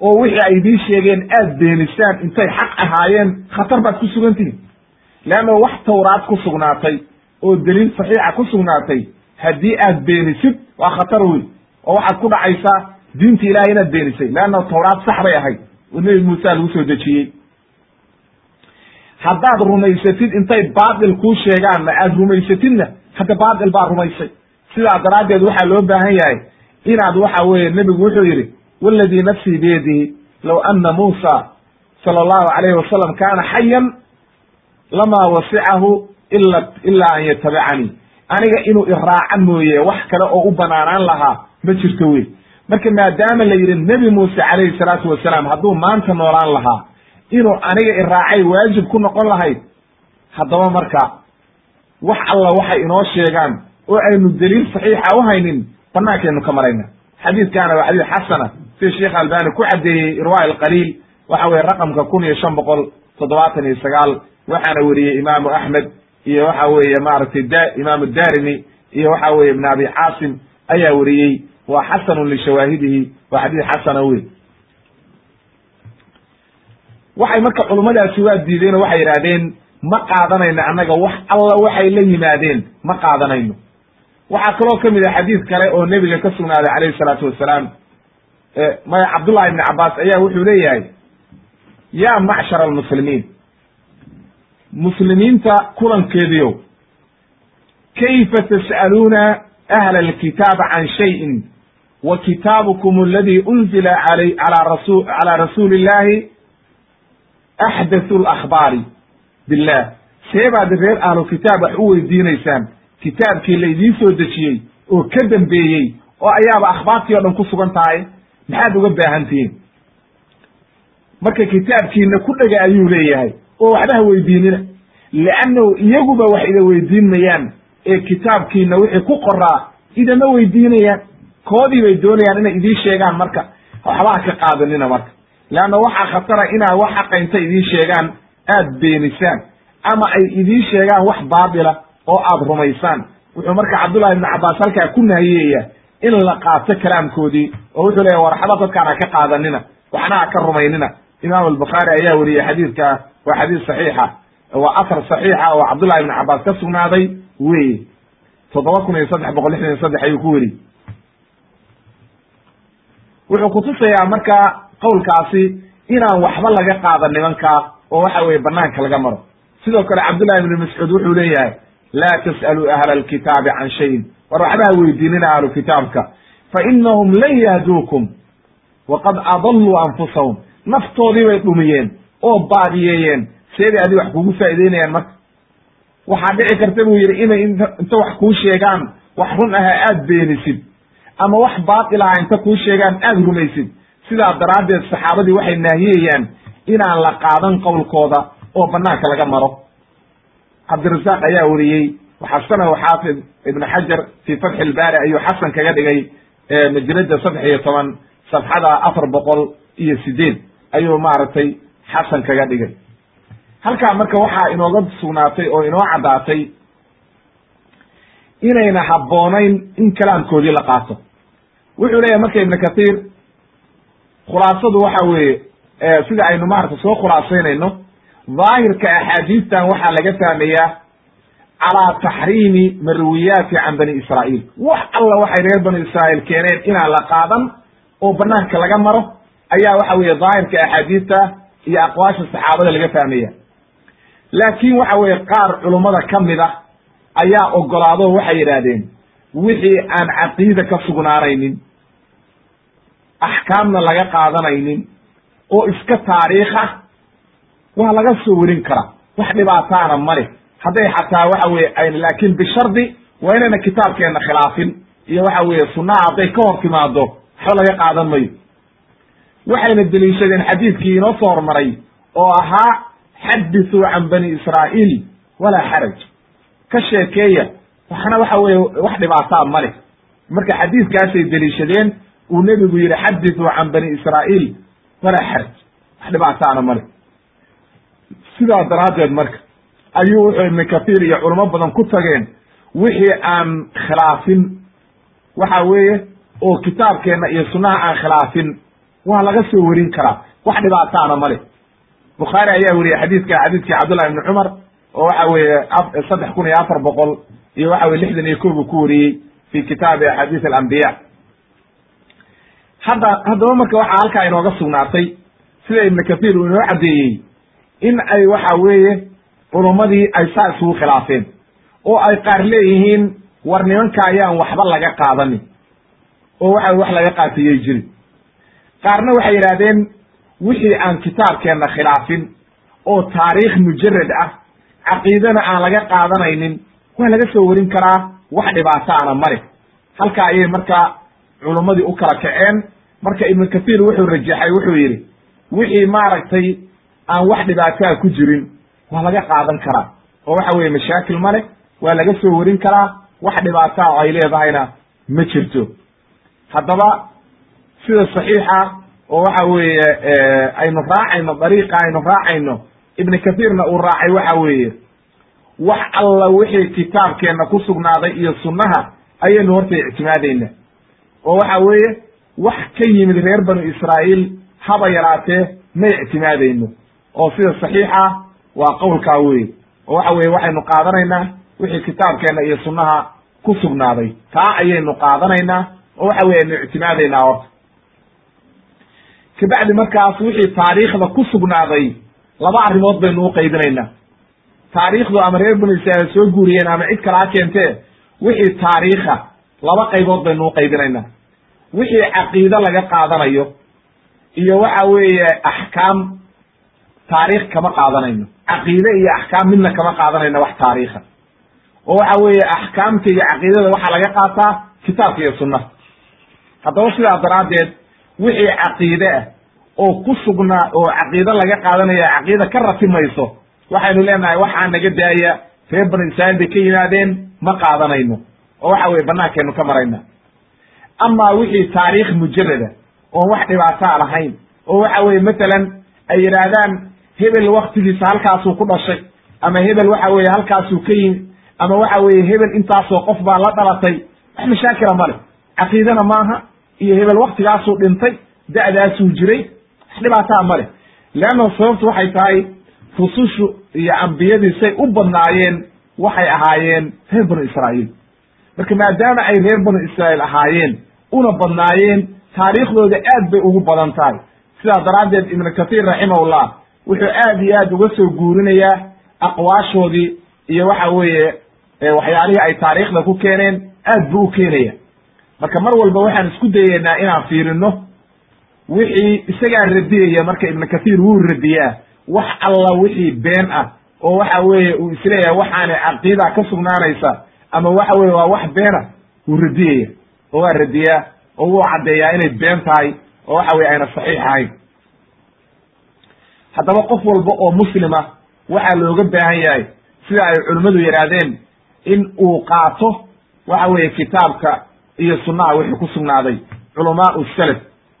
[SPEAKER 1] oo wixii ay idiin sheegeen aad beenisaan intay xaq ahaayeen khatar baad ku sugan tihin leanna wax tawraad ku sugnaatay oo daliil saxiixa ku sugnaatay haddii aad beenisid waa khatar wey oo waxaad ku dhacaysaa diinta ilahay inaad beenisay leanna tawraad sax bay ahayd oo nebi muuse lagu soo dejiyey. Haddaad rumaysatid intay baatil kuu sheegaanna aad rumaysatidna hadda baatil baa rumaysay. Sidaa daraaddeed waxaa loo baahan yahay inaad waxa weeye nebigu wuxuu yidhi waladii nafsii biyadihi low ana muusa sala allahu alayhi wasalam kaana xayan lamaa wasicahu ila ilaa an yatabicanii aniga inuu iraaca mooye wax kale oo u banaanaan lahaa ma jirto wey marka maadaama la yidhi nebi muuse calayhi salaatu wasalaam hadduu maanta noolaan lahaa inuu aniga iraacay waajib ku noqon lahayd haddaba marka wax alla waxay inoo sheegaan oo aynu daliil saxiixa u haynin bannaankaynu ka marayna. Xadiidkaana waa xadiid xasana sida sheekh albani ku caddeeyey irwa alqaliil waxa weye raqamka kun iyo shan boqol toddobaatan iyo sagaal waxaana weriyey imaamu axmed iyo waxa weeye maaragtay da imaamu darimi iyo waxa weye ibn abi caasim ayaa weriyey waa xasanun lishawaahidihi waa xadiid xasana wey waxay marka culummadaasi waa diideen oo waxay yidhahdeen ma qaadanayno annaga wax alla waxay la yimaadeen ma qaadanayno. Waxaa kaloo ka mid ah xadiid kale oo nebiga ka sugnaaday calayhi salaatu wasalaam maya cabdullahi ibni cabbaas ayaa wuxuu leeyahay ya macshar almuslimiin muslimiinta kulankeediyow kayfa tas'aluuna ahla alkitaab can shayin wa kitaabukum aladi unzila alay ala rasu cala rasuuli illahi axdathu alakhbaari billah. See baad reer ahlu kitaab wax u weydiinaysaan. Kitaabkii laydiin soo dejiyey oo ka dambeeyey oo ayaaba akhbaartii o dhan ku sugan tahay maxaad uga baahan tihiin? Marka kitaabkiina ku dhega ayuu leeyahay oo waxba ha weydiinina. Leannahu iyaguba wax ida weydiinmayaan ee kitaabkiina wixii ku qoraa idama weydiinayaan koodii bay doonayaan inay idiin sheegaan marka. Waxba ha ka qaadanina marka. Leanna waxaa khatara inaad wax xaqa inta idiin sheegaan aad beenisaan ama ay idiin sheegaan wax baatila oo aad rumaysaan. Wuxuu marka cabdullahi ibnu cabbaas halkaa ku nahiyaya in la qaato kalaamkoodii oo wuxuu leeyahy warxaba dadkaan ha ka qaadanina waxna ha ka rumaynina. Imaam albukhaari ayaa weriyey xadiidka waa xadiis saxiixa waa asar saxiixa oo cabdullahi ibnu cabbaas ka sugnaaday weye toddoba kun iyo saddex boqol lixdan iyo saddex ayuu ku weriyey wuxuu kutusayaa marka qowlkaasi inaan waxba laga qaadan nimanka oo waxa weye banaanka laga maro. Sidoo kale cabdullahi ibnu mascuud wuxuu leeyahay laa tas'aluu ahla alkitaabi can shayin. War waxba ha weydiinina ahlu kitaabka. Fa inahum lan yahduukum waqad adalluu anfusahum. Naftoodii bay dhumiyeen oo baadiyeeyeen seebay adi wax kugu faa'ideynayaan marka. Waxaa dhici karta buu yidhi inay inta wax kuu sheegaan wax run aha aad beenisid ama wax baatil aha inta kuu sheegaan aad rumaysid. Sidaa daraaddeed saxaabadii waxay naahiyayaan inaan la qaadan qowlkooda oo banaanka laga maro. Cabdirasaaq ayaa weriyey xasanahu xaafid ibn xajar fi fatxi ilbaari ayuu xasan kaga dhigay majalada saddex iyo toban safxada afar boqol iyo sideed ayuu maaragtay xasan kaga dhigay. Halkaa marka waxaa inooga sugnaatay oo inoo caddaatay inayna habboonayn in kalaamkoodii la qaato wuxuu leeyahay marka ibnu kathiir khulaasadu waxa weeye sida aynu maarata soo khulaasaynayno daahirka axaadiistan waxaa laga fahmayaa calaa taxriimi marwiyaati can bani israa'iil. Wax alla waxay reer bani israa'iil keeneen inaan la qaadan oo banaanka laga maro ayaa waxa weeye daahirka axaadiista iyo aqwaasha saxaabada laga fahmaya laakiin waxa weeye qaar culummada ka mid ah ayaa ogolaado waxay yidhaahdeen wixii aan caqiida ka sugnaanaynin axkaamna laga qaadanaynin oo iska taariikh ah waa laga soo werin karaa. Wax dhibaataana male hadday xataa waxa weye ayna laakin bishardi waa inayna kitaabkeenna khilaafin. Iyo waxa weeye sunnaha hadday ka hor timaado waxba laga qaadan mayo. Waxayna deliishadeen xadiidkii inoo soo hormaray oo ahaa xadithuu can bani israa'iil walaa xaraj. Ka sheekeeya waxna waxa weye wax dhibaataa ma leh. Marka xadiidkaasay deliishadeen uu nebigu yidhi xadithuu can bani israa'iil walaa xaraj. Wax dhibaataana ma leh. Sidaa daraaddeed marka ayuu wuxuu ibnu kathiir iyo culamo badan ku tageen wixii aan khilaafin. Waxa weeye oo kitaabkeenna iyo sunnaha aan khilaafin. Waa laga soo werin karaa. Wax dhibaataana ma leh. Bukhaari ayaa weriyey xadiidka xadiidkii cabdullahi ibni cumar oo waxa weeye saddex kun iyo afar boqol iyo waxa weye lixdan iyo ko buu ku wariyey fi kitaabi axaadiis alambiya hadda haddaba marka waxaa halkaa inooga sugnaatay sida ibnu kathiir uu inoo caddeeyey in ay waxa weeye culummadii ay saa isugu khilaafeen oo ay qaar leeyihiin war nimanka ayaan waxba laga qaadanin oo waxa wax laga qaatiyey jiri. Qaarna waxay yidhahdeen wixii aan kitaabkeenna khilaafin oo taariikh mujarad ah caqiidana aan laga qaadanaynin waa laga soo warin karaa wax dhibaataana male halkaa ayay markaa culummadii u kala kaceen. Marka ibnu kathiir wuxuu rajaxay wuxuu yidhi wixii maaragtay aan wax dhibaataa ku jirin waa laga qaadan karaa. Oo waxa weeye mashaakil ma leh waa laga soo warin karaa wax dhibaataa ay leedahayna ma jirto. Haddaba sida saxiixa oo waxa weeye aynu raacayno dariiqa aynu raacayno ibnu kathiirna uu raacay waxa weeye wax alla wixii kitaabkeenna ku sugnaaday iyo sunnaha ayaynu horta ictimaadayna. Oo waxa weeye wax ka yimid reer banu israa'iil haba yaraatee ma ictimaadayno. Oo sida saxiixa waa qowlkaa weye oo waxa weye waxaynu qaadanaynaa wixii kitaabkeenna iyo sunnaha ku sugnaaday. Taa ayaynu qaadanaynaa oo waxa weye aynu ictimaadaynaa horta. Kabacdi markaas wixii taariikhda ku sugnaaday laba arrimood baynu u qaybinaynaa taariikhdu ama reer banu israa'iil soo guuriyeen ama cid kale ha keentee wixii taariikha laba qaybood baynu u qaybinaynaa. Wixii caqiide laga qaadanayo iyo waxa weeye axkaam taariikh kama qaadanayno. Caqiide iyo axkaam midna kama qaadanayno wax taariikha. Oo waxa weeye axkaamta iyo caqiidada waxaa laga qaataa kitaabka iyo sunnaha haddaba sidaa daraaddeed wixii caqiide ah oo ku sugnaa oo caqiide laga qaadanaya caqiida ka ratimayso waxaynu leenahay waxaa naga daaya reer banu bay ka yimaadeen ma qaadanayno. Oo waxa weye bannaankaynu ka marayna. Amaa wixii taariikh mujarada oon wax dhibaataa lahayn oo waxa weye matalan ay yidhaahdaan hebel waktigiisa halkaasuu ku dhashay ama hebel waxa weye halkaasuu ka yimi ama waxa weye hebel intaasoo qof baa la dhalatay wax mashaakila male caqiidana maaha iyo hebel waktigaasuu dhintay da'daasuu jiray wax dhibaataa male leanna sababtu waxay tahay rusushu iyo ambiyadii say u badnaayeen waxay ahaayeen reer banu israa'iil. Marka maadaama ay reer banu israa'iil ahaayeen una badnaayeen taariikhdooda aad bay ugu badan tahay sidaa daraaddeed ibnu kathiir raximahullah wuxuu aad iyo aad uga soo guurinayaa aqwaashoodii iyo waxa weeye waxyaalihii ay taariikhda ku keeneen aad buu u keenaya. Marka mar walba waxaan isku dayeynaa inaan fiirino wixii isagaa radiyaya marka ibnu kathiir wuu radiyaa wax alla wixii been ah oo waxa weeye uu is leeyahay waxaanay caqiida ka sugnaanaysa ama waxa weye waa wax beena wuu radiyaya. Oo waa radiyaa oo wuu caddeeyaa inay been tahay oo waxa weye ayna saxiix ahayn. Haddaba qof walba oo muslima waxaa looga baahan yahay sida ay culimmadu yidhaahdeen in uu qaato waxa weeye kitaabka iyo sunnaha wixii ku sugnaaday. Culamaau salaf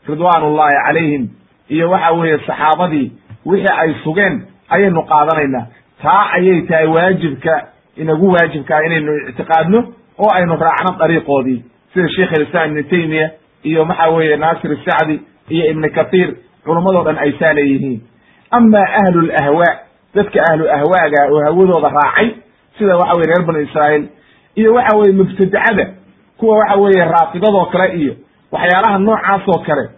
[SPEAKER 1] ridwaan ullahi calayhim iyo waxa weeye saxaabadii wixii ay sugeen ayaynu qaadanaynaa. Taa ayay tahay waajibka inagu waajibkaa inaynu ictiqaadno oo aynu raacno dariiqoodii. Sida sheikh alislaam ibnu taymiya iyo waxa weeye naasir isacdi iyo ibnu kathiir culummadoo dhan ay saa leeyihiin ama ahlu lahwaa dadka ahlu ahwaaga oo hawadooda raacay sida waxa weye reer banu israa'iil iyo waxa weye mubtadacada kuwa waxa weeye raafidadoo kale iyo waxyaalaha noocaas oo kale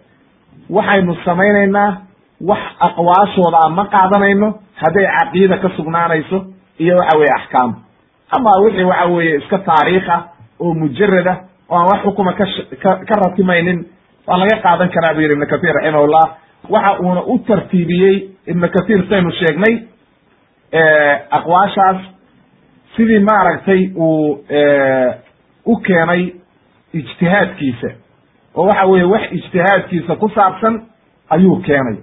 [SPEAKER 1] waxaynu samaynaynaa wax aqwaashooda ma qaadanayno hadday caqiida ka sugnaanayso iyo waxa weye axkaam. Ama wixii waxa weeye iska taariikha oo mujarada oo aan wax xukuma ka ratimaynin waa laga qaadan karaa bu yidhi ibnu kathiir raximahullah. Waxa uuna u tartiibiyey ibnu kathiir saynu sheegnay aqwaashaas sidii maaragtay uu u keenay ijtihaadkiisa. Oo waxa weeye wax ijtihaadkiisa ku saabsan ayuu keenay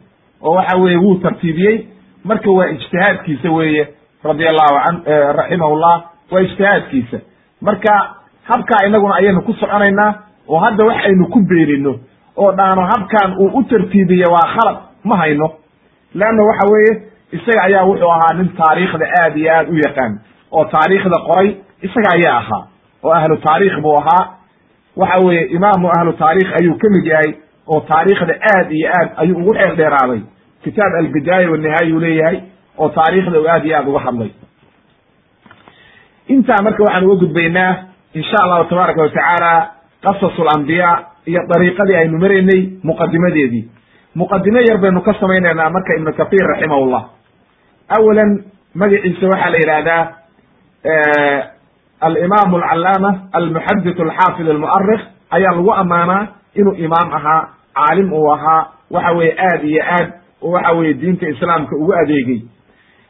[SPEAKER 1] oo waxa weeye wuu tartiibiyey. Marka waa ijtihaadkiisa weeye radi allahu an raximahullah waa ijtihaadkiisa. Marka habkaa inaguna ayaynu ku soconaynaa oo hadda wax aynu ku beenino oo dhaano habkan uu u tartiibiye waa khalad ma hayno. Leanna waxa weeye isaga ayaa wuxuu ahaa nin taariikhda aad iyo aad u yaqaan oo taariikhda qoray isaga ayaa ahaa oo ahlu taariikh buu ahaa. Waxa weeye imaamu ahlu taarikh ayuu ka mid yahay oo taariikhda aad iyo aad ayuu ugu xeel dheeraaday kitaab albidaaya wanihaaya uu leeyahay oo taariikhda uu aad iyo aad uga hadlay. Intaa marka waxaan uga gudbaynaa insha allahu tabaaraka watacaala qasas alambiyaa iyo dariiqadii aynu maraynay muqadimadeedii muqadimo yar baynu ka samaynaynaa marka ibnu kathir raximahullah. Awalan magaciisa waxaa la yidhahdaa alimaam alcalaama almuxadith alxaafid almu'arikh ayaa lagu ammaanaa inuu imaam ahaa caalim uu ahaa waxa weye aad iyo aad oo waxa weye diinta islaamka ugu adeegay.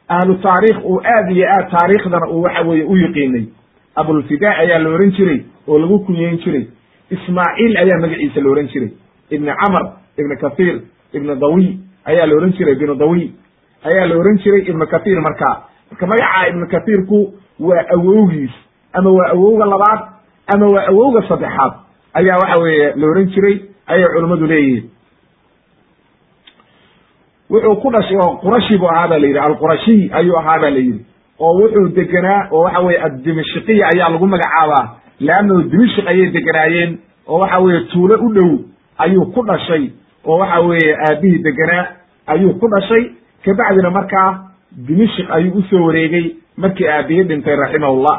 [SPEAKER 1] Ahlu taarikh uu aad iyo aad taariikhdana uu waxa weye u yiqiinay abulfida ayaa la ohan jiray oo lagu kunyeyn jiray. Ismaaciil ayaa magaciisa la ohan jiray. Ibni camr ibni kathir ibni dawiy ayaa la ohan jiray. Ibnu dawiy ayaa la ohan jiray. Ibnu kathir markaa marka magaca ibnu kathirku waa awowgiis ama waa awowga labaad ama waa awowga saddexaad ayaa waxa weeye la ohan jiray. Ayay culummadu leeyihiin wuxuu ku dhashay oo qurashi buu ahaa ba la yidhi alqurashiy ayuu ahaa ba la yidhi oo wuxuu degenaa oo waxa weye addimashqiya ayaa lagu magacaabaa leannahu dimashq ayay deganaayeen oo waxa weeye tuulo u dhow ayuu ku dhashay oo waxa weeye aabihii degenaa ayuu ku dhashay. Kabacdina markaa dimashq ayuu u soo wareegay markii aabihii dhintay raximahullah.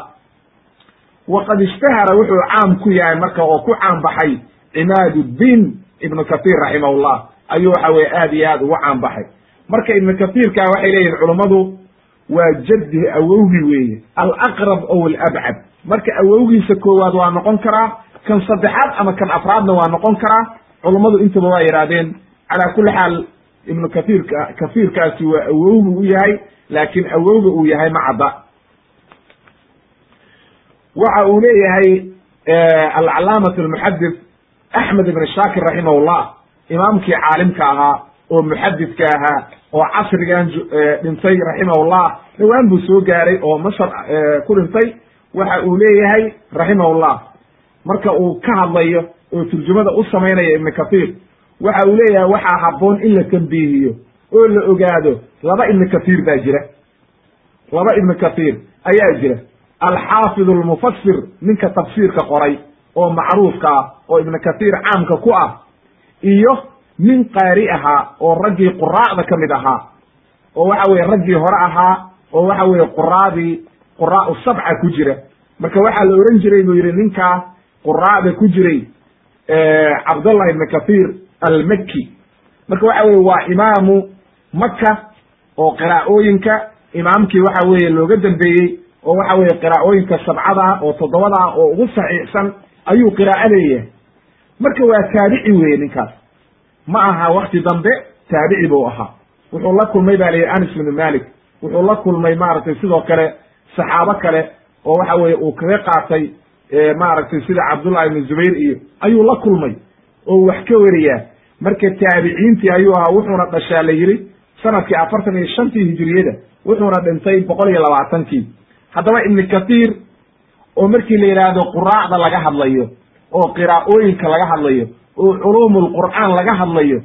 [SPEAKER 1] Waqad ishtahara wuxuu caam ku yahay marka oo ku caam baxay cimaad uddiin ibnu kathir raximahullah ayuu waxa weye aad iyo aad ugu caanbaxay. Marka ibnu kahiirka waxay leeyihiin culummadu waa jaddi awowgii weeye. Alaqrab ow alabcad marka awowgiisa koowaad waa noqon karaa kan saddexaad ama kan afraadna waa noqon karaa culummadu intaba waa yidhahdeen calaa kulli xaal ibnu kahiirka kahiirkaasi waa awowgu u yahay laakiin awowga uu yahay ma cadda. Waxa uu leeyahay alcalaamat almuxadis axmed ibn shaakir raximahullah imaamkii caalimka ahaa oo muxadidka ahaa oo casrigan dhintay raximahullah dhowaan buu soo gaaray oo masar ku dhintay. Waxa uu leeyahay raximahullah. Marka uu ka hadlayo oo turjumada u samaynaya ibnu kathir waxa uu leeyahay waxaa habboon in la tambiihiyo oo la ogaado laba ibnu kathir baa jira. Laba ibnu kathir ayaa jira. Alxaafid almufasir ninka tafsiirka qoray oo macruufka ah oo ibnu kathir caamka ku ah iyo nin qaari ahaa oo raggii quraa'da ka mid ahaa oo waxa weye raggii hore ahaa oo waxa weye quraadii quraa'u sabca ku jira. Marka waxaa la ohan jiray buu yidhi ninkaa quraa'da ku jiray cabdullah ibn kathir almakki. Marka waxa weye waa imaamu maka oo qiraa'ooyinka imaamkii waxa weeye looga dambeeyey oo waxa weye qiraa'ooyinka sabcada oo toddobada oo ugu saxiixsan ayuu qiraa'o marka waa taabici weye ninkaas. Ma aha wakti dambe taabici buu ahaa. Wuxuu la kulmay ba layihi anas bnu malik wuxuu la kulmay maaragtay sidoo kale saxaabo kale oo waxa weye uu kaga qaatay maaragtay sida cabdullah ibnu zubayr iyo ayuu la kulmay oo wax ka weriyaa marka taabiciintii ayuu ahaa wuxuuna dhashaa la yidhi sannadkii afartan iyo shantii hijiriyada wuxuuna dhintay boqol iyo labaatankii haddaba ibnu kathiir oo markii la yidhaahdo quraacda laga hadlayo oo qiraa'ooyinka laga hadlayo oo culuum lqur'aan laga hadlayo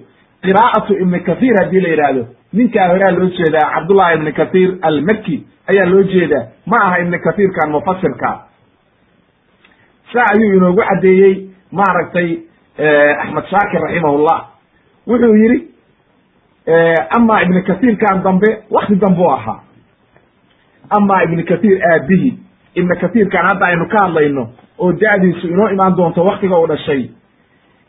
[SPEAKER 1] qiraa'atu ibni kathir haddii la yidhaahdo ninkaa horaa loo jeedaa cabdullahi ibni kathir almakki ayaa loo jeedaa. Ma aha ibni kathirkan mufasirka saa ayuu inoogu caddeeyey maaragtay axmed shaakir raximahullah. Wuxuu yidhi ama ibni kathirkan dambe wakti dambe u ahaa. Ama ibni kathir aabihi ibni kathirkan hadda aynu ka hadlayno oo da'diisu inoo imaan doonto waktiga uu dhashay.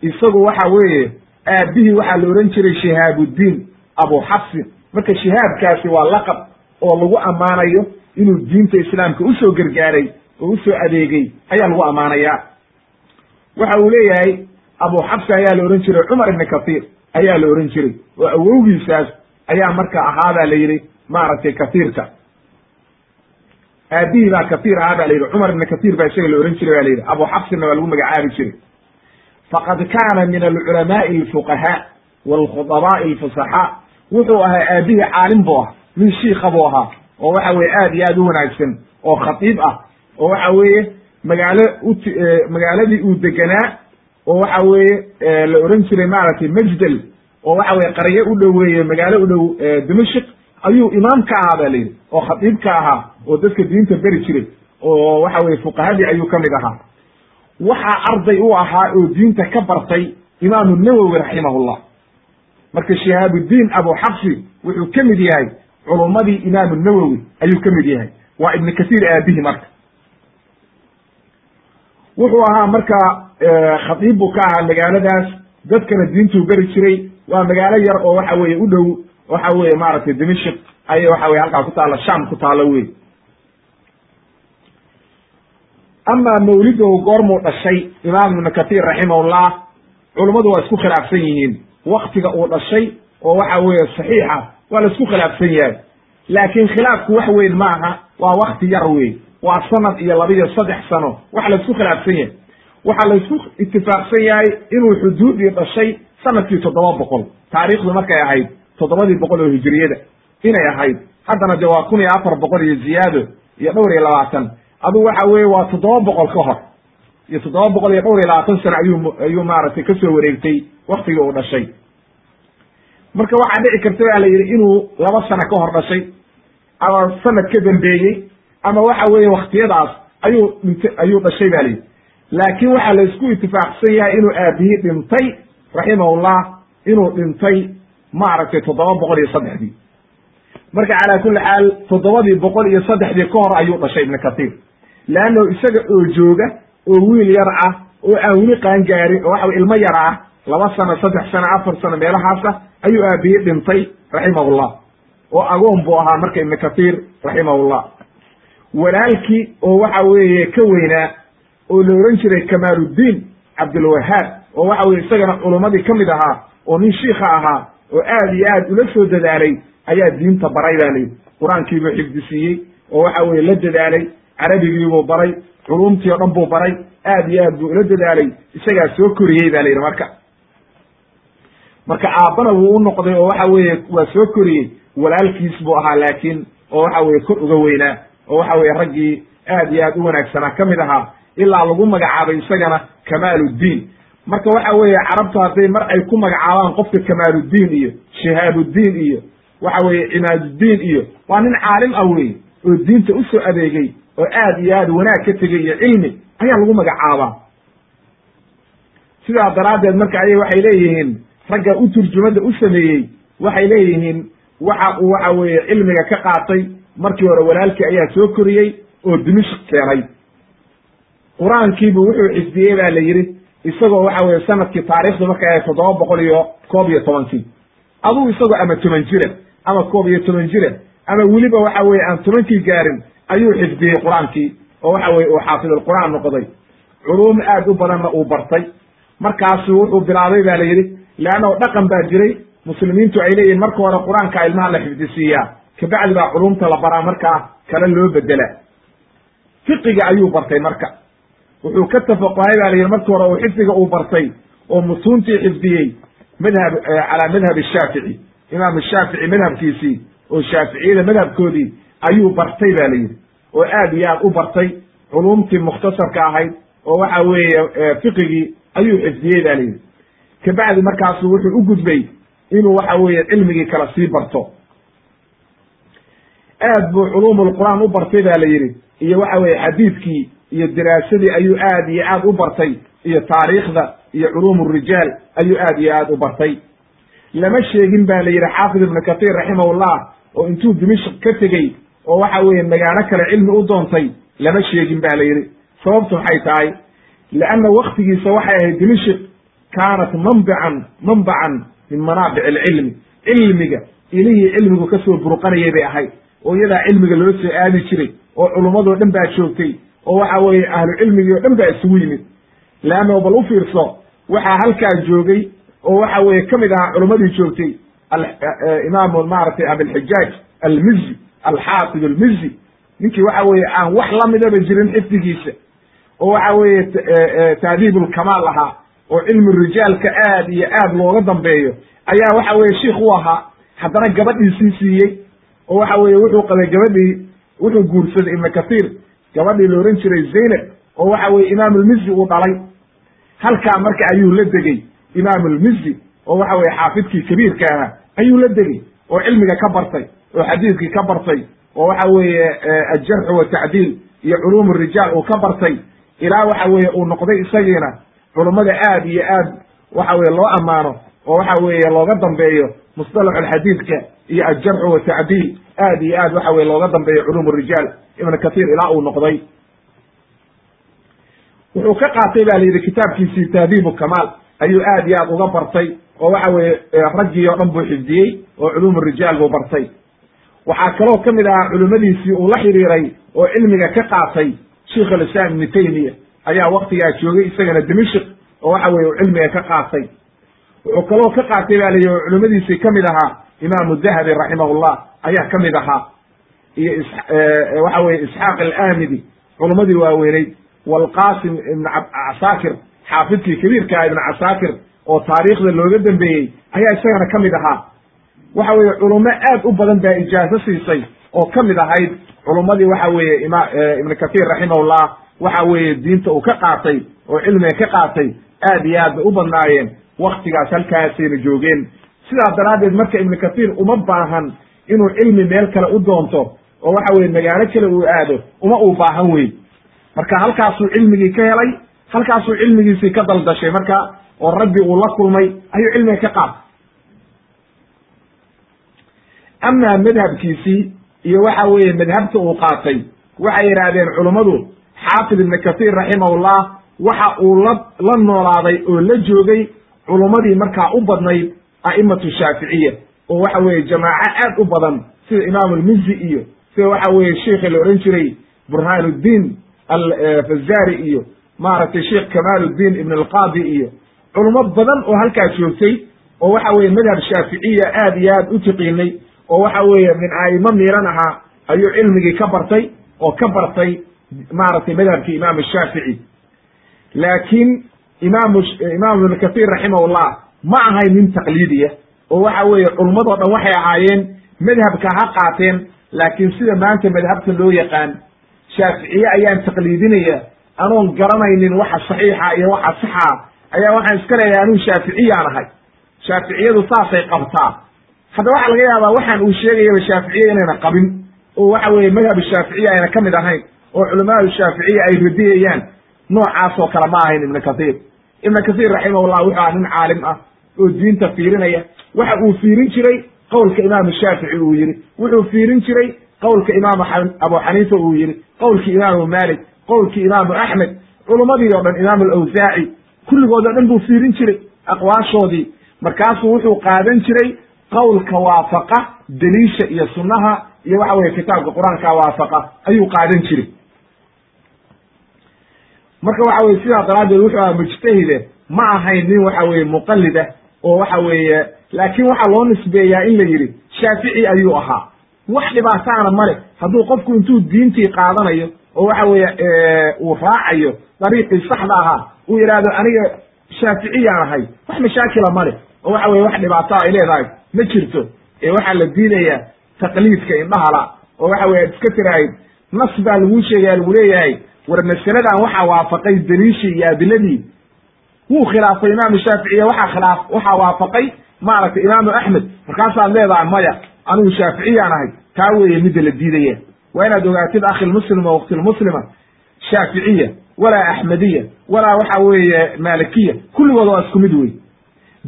[SPEAKER 1] Isagu waxa weeye aabihii waxaa la ohan jiray shihaabudiin abu xafsin marka shihaabkaasi waa laqab oo lagu ammaanayo inuu diinta islaamka u soo gargaaray oo u soo adeegay ayaa lagu ammaanayaa waxa uu leeyahay abu xafsi ayaa la ohan jiray cumar ibni kathir ayaa la ohan jiray oo awowgiisaas ayaa marka ahaabaa la yidhi maaragtay kathiirka aabihii baa kathir ahaa ba la yidhi cumar ibna kathir baa isaga la ohan jiray ba la yidhi abu xafsinna waa lagu magacaabi jiray. Faqad kaana min alculamaai alfuqahaa walkhudabaa'i alfusaxaa wuxuu ahaa aabihii caalim buu ah nin shiika buu ahaa oo waxa weye aad iyo aad u wanaagsan oo khatiib ah oo waxa weeye magaalo ut magaaladii uu deganaa oo waxa weeye la ohan jiray maaragtay majdel oo waxa weye qaryo u dhow magaalo u dhow dimashik ayuu imaam ka ahaa ba la yidhi oo khatiib ka ahaa oo dadka diinta beri jiray oo waxa weye fuqahadii ayuu ka mid ahaa. Waxaa arday u ahaa oo diinta ka bartay imaamu nawowi raximahullah. Marka shihaabudiin abu xabsi wuxuu ka mid yahay culummadii imaamu nawowi ayuu ka mid yahay. Waa ibnu kasiir aabihi marka. Wuxuu ahaa marka khatiib buu ka ahaa magaaladaas. Dadkana diintuu beri jiray. Waa magaalo yar oo waxa weye u dhow waxa weye maaragtay dimashik ayay waxa weye halkaa ku taalla sham ku taalo wey amaa mawlidahu goormuu dhashay imaam ibnu kathir raximahullah culummadu waa isku khilaafsan yihiin. Waktiga uu dhashay oo waxa weeye saxiixa waa la isku khilaafsan yahay. Laakiin khilaafku wax weyn ma aha waa wakti yar wey waa sanad iyo laba iyo saddex sano waxa laysku khilaafsan yahay. Waxaa laysku itifaaqsan yahay inuu xuduudii dhashay sannadkii toddoba boqol. Taariikhdu markay ahayd toddobadii boqol oo hijiriyada inay ahayd. Haddana de waa kun iyo afar boqol iyo ziyaado iyo dhowr iyo labaatan. Adugu waxa weeye waa toddoba boqol ka hor. Iyo toddoba boqol iyo dhowr iyo labaatan sano ayuu ayuu maaragtay ka soo wareegtay waktigii uu dhashay. Marka waxaa dhici karta baa la yidhi inuu laba sano ka hor dhashay ama sanad ka dambeeyey ama waxa weeye waktiyadaas ayuu dhint ayuu dhashay ba layidhi laakiin waxaa la isku itifaaqsan yahay inuu aabihii dhintay raximahullah inuu dhintay maaragtay toddoba boqol iyo saddexdii. Marka calaa kulli xaal toddobadii boqol iyo saddexdii ka hor ayuu dhashay ibnu katiir leanno isaga oo jooga oo wiil yar ah oo aan weli qaangaarin oo waxa ilmo yar ah laba sano saddex sano afar sano meelahaasa ayuu aabihii dhintay raximahullah. Oo agoon buu ahaa marka ibnu katiir raximahullah. Walaalkii oo waxa weeye ka weynaa oo la ohan jiray kamaaluddiin cabdulwahaab oo waxa weye isagana culummadii ka mid ahaa oo nin shiikha ahaa oo aad iyo aad ula soo dadaalay ayaa diinta baray ba layidhi. Qur'aankiibuu xifdisiiyey oo waxa weye la dadaalay carabigiibuu baray culumtii o dhan buu baray aad iyo aad buu ula dadaalay isagaa soo koriyey ba layidhi marka. Marka aabbana wuu u noqday oo waxa weeye waa soo koriyey walaalkiis buu ahaa laakiin oo waxa weye kor uga weynaa oo waxa weye raggii aad iyo aad u wanaagsanaa ka mid ahaa ilaa lagu magacaabay isagana kamaaluddiin marka waxa weeye carabtu hadday mar ay ku magacaabaan qofka kamaaluddiin iyo shihaabudiin iyo waxa weeye cimaaduddiin iyo waa nin caalim ah weye oo diinta u soo adeegay oo aad iyo aad wanaag ka tegay iyo cilmi ayaa lagu magacaabaa. Sidaa daraaddeed marka ayay waxay leeyihiin ragga u turjumada u sameeyey waxay leeyihiin waxa uu waxa weeye cilmiga ka qaatay markii hore walaalkii ayaa soo koriyey oo dimishk keenay. Qur'aankiibu wuxuu xifdiyey ba la yidhi isagoo waxa weye sannadkii taarikhdu markay ahayd toddoba boqol iyo koob iyo tobankii adugu isagoo ama toban jira ama koob iyo toban jira ama weliba waxa weye aan tobankii gaarin ayuu xifdiyey qur'aankii oo waxa weye uu xaafidulqur'aan noqday. Culuum aad u badanna uu bartay. Markaasu wuxuu bilaabay ba la yidhi leannao dhaqan baa jiray muslimiintu ay leeyihiin marka hore qur'aanka ilmaha la xifdisiiyaa kabacdi baa culumta la baraa markaa kale loo bedela fiqiga ayuu bartay marka wuxuu ka tafaquhay ba la yidhi markii hore uu xifdiga uu bartay oo mutuuntii xifdiyey madhab calaa madhab shaafici. Imaam shaafici madhabkiisii oo shaaficiyada madhabkoodii ayuu bartay ba la yidhi oo aad iyo aad u bartay culumtii mukhtasarka ahayd oo waxa weeye fiqigii ayuu xifdiyey ba la yidhi. Kabacdi markaasu wuxuu u gudbay inuu waxa weeye cilmigii kala sii barto. Aad buu culuumulqur'aan u bartay ba la yidhi iyo waxa weye xadiidkii iyo diraasadii ayuu aad iyo aad u bartay iyo taariikhda iyo culuum rijaal ayuu aad iyo aad u bartay. Lama sheegin ba la yidhi xaafid ibnu katir raximahullah oo intuu dimishk ka tegey oo waxa weeye magaalo kale cilmi u doontay lama sheegin ba la yidhi. Sababtu maxay tahay leanna waktigiisa waxay ahayd dimishk kaanat manbican manbacan min manaabic alcilmi. Cilmiga ilihii cilmigu ka soo burqanayay bay ahayd oo iyadaa cilmiga loo soo aadi jiray oo culummadoo dhan baa joogtay oo waxa weeye ahlu cilmigii o dhan baa isugu yimid. Leanno bal u fiirso waxaa halkaa joogay oo waxa weeye ka mid ahaa culummadii joogtay imaamu maaragtay abilxijaaj almizi alxaafid almizi ninkii waxa weeye aan wax lamidaba jirin xifdigiisa oo waxa weeye taadiib ulkamaal ahaa oo cilmi rijaalka aad iyo aad looga dambeeyo ayaa waxa weye shiikh u ahaa haddana gabadhiisii siiyey oo waxa weye wuxuu qabay gabadhii wuxuu guursaday ibnu kathir gabadhii la ohan jiray zaynab oo waxa weye imaam ulmizi uu dhalay. Halkaa marka ayuu la degey imaam ulmizi oo waxa weye xaafidkii kabiirka ahaa ayuu la degey oo cilmiga ka bartay oo xadiidkii ka bartay oo waxa weeye aljarxu watacdiil iyo culuum rijaal uu ka bartay. Ilaa waxa weeye uu noqday isagiina culummada aad iyo aad waxa weye loo ammaano oo waxa weeye looga dambeeyo musطalax alxadiidka iyo aljarxu watacdiil aad iyo aad waxa weye looga dambeeyo culuum rijaal ibn kathir ilaa uu noqday. Wuxuu ka qaatay ba la yidhi kitaabkiisii tahdiibu kamaal. Ayuu aad iyo aad uga bartay oo waxa weye raggii oo dhan buu xifdiyey oo culuum rijaal buu bartay. Waxaa kaloo ka mid ahaa culimmadiisii uu la xiriiray oo cilmiga ka qaatay sheikh alislaam ibnu taymiya ayaa waktigaa joogay isagana dimishik oo waxa weye uu cilmiga ka qaatay wuxuu kaloo ka qaatay ba layihi oo culimmadiisii ka mid ahaa imaamu dahabi raximahullah ayaa ka mid ahaa. Iyo waxa weye isxaaq alaamidi culummadii waaweyneyd walqasim ibn casaakir xaafidkii kabiirkaa ibn casaakir oo taariikhda looga dambeeyey ayaa isagana ka mid ahaa. Waxa weeye culummo aad u badan baa ijaazo siisay oo ka mid ahayd culummadii waxa weeye ima ibn kathir raximahullah waxa weeye diinta uu ka qaatay oo cilmiga ka qaatay aad iyo aad bay u badnaayeen waktigaas halkaasayna joogeen. Sidaa daraaddeed marka ibnu kathiir uma baahan inuu cilmi meel kale u doonto oo waxa weye magaalo kale uu aado uma uu baahan wey marka halkaasuu cilmigii ka helay halkaasuu cilmigiisii ka daldashay marka oo rabbi uu la kulmay ayuu cilmiga ka qaatay amaa madhabkiisii iyo waxa weeye madhabta uu qaatay waxay yidhaahdeen culummadu xaafid ibnu kathiir raximahullah waxa uu la la noolaaday oo la joogay culummadii markaa u badnayd a'imatu shaaficiya oo waxa weeye jamaaco aad u badan sida imaamu almizi iyo sida waxa weeye sheikhi la odhan jiray burhaanuddiin alfazari iyo maaragtay sheikh kamaaluddin ibn alqaadi iyo culummo badan oo halkaa joogtay oo waxa weeye madhab shaaficiya aad iyo aad u tiqiinay oo waxa weeye min a'imo miiran ahaa ayuu cilmigii ka bartay oo ka bartay maaragtay madhabkii imaam shaafici laakiin imaamu imaam ibnu kahiir raximahullah ma ahayn nin taqliidiya oo waxa weeye culummadoo dhan waxay ahaayeen madhabka ha qaateen laakiin sida maanta madhabta loo yaqaan shaaficiye ayaan taqliidinaya anoon garanaynin waxa saxiixa iyo waxa saxa ayaa waxaan iska leeyahay anuu shaaficiyaan ahay. Shaaficiyadu saasay qabtaa. Hadda waxaa laga yaabaa waxaan uu sheegayaba shaaficiye inayna qabin oo waxa weeye madhab shaaficiya ayna ka mid ahayn oo culamaadu shaaficiya ay radiyayaan noocaas oo kale ma ahayn ibnu kathiir ibnu kathiir raximahullah wuxuu aha nin caalim ah oo diinta fiirinaya. Waxa uu fiirin jiray qowlka imaamu shaafici uu yihi wuxuu fiirin jiray qowlka imaamu abu xaniifa uu yihi qowlkii imaamu malik qowlkii imaamu axmed culummadii oo dhan imaamu alawsaaci kulligood oo dhan buu fiirin jiray aqwaashoodii. Markaasuu wuxuu qaadan jiray qowlka waafaqa deliisha iyo sunnaha iyo waxa weye kitaabka qur'aanka waafaqa ayuu qaadan jiray marka waxa weye sidaa daraaddeed wuxuu aha mujtahide. Ma ahayn nin waxa weye muqalida oo waxa weeye laakiin waxaa loo nisbeeyaa in la yidhi shaafici ayuu ahaa. Wax dhibaataana male hadduu qofku intuu diintii qaadanayo oo waxa weeye uu raacayo dariiqii saxda ahaa uu yidhaahdo aniga shaaficiyaan ahay. Wax mashaakila male oo waxa weye wax dhibaato ay leedahay. Ma jirto. Ee waxaa la diidayaa taqliidka indhahala oo waxa weye iska tirahayd nas baa laguu sheegaya lagu leeyahay war masaladan waxaa waafaqay daliishii iyo adiladii wuu khilaafay imaamu shaaficiya waxaa khilaaf waxaa waafaqay maaragtay imaamu axmed markaasaad leedahay maya anigu shaaficiyaan ahay taa weeye midda la diidaya. Waa inaad ogaatid akhilmuslima waktilmuslima shaaficiya walaa axmediya walaa waxa weeye malikiya kulligood waa isku mid wey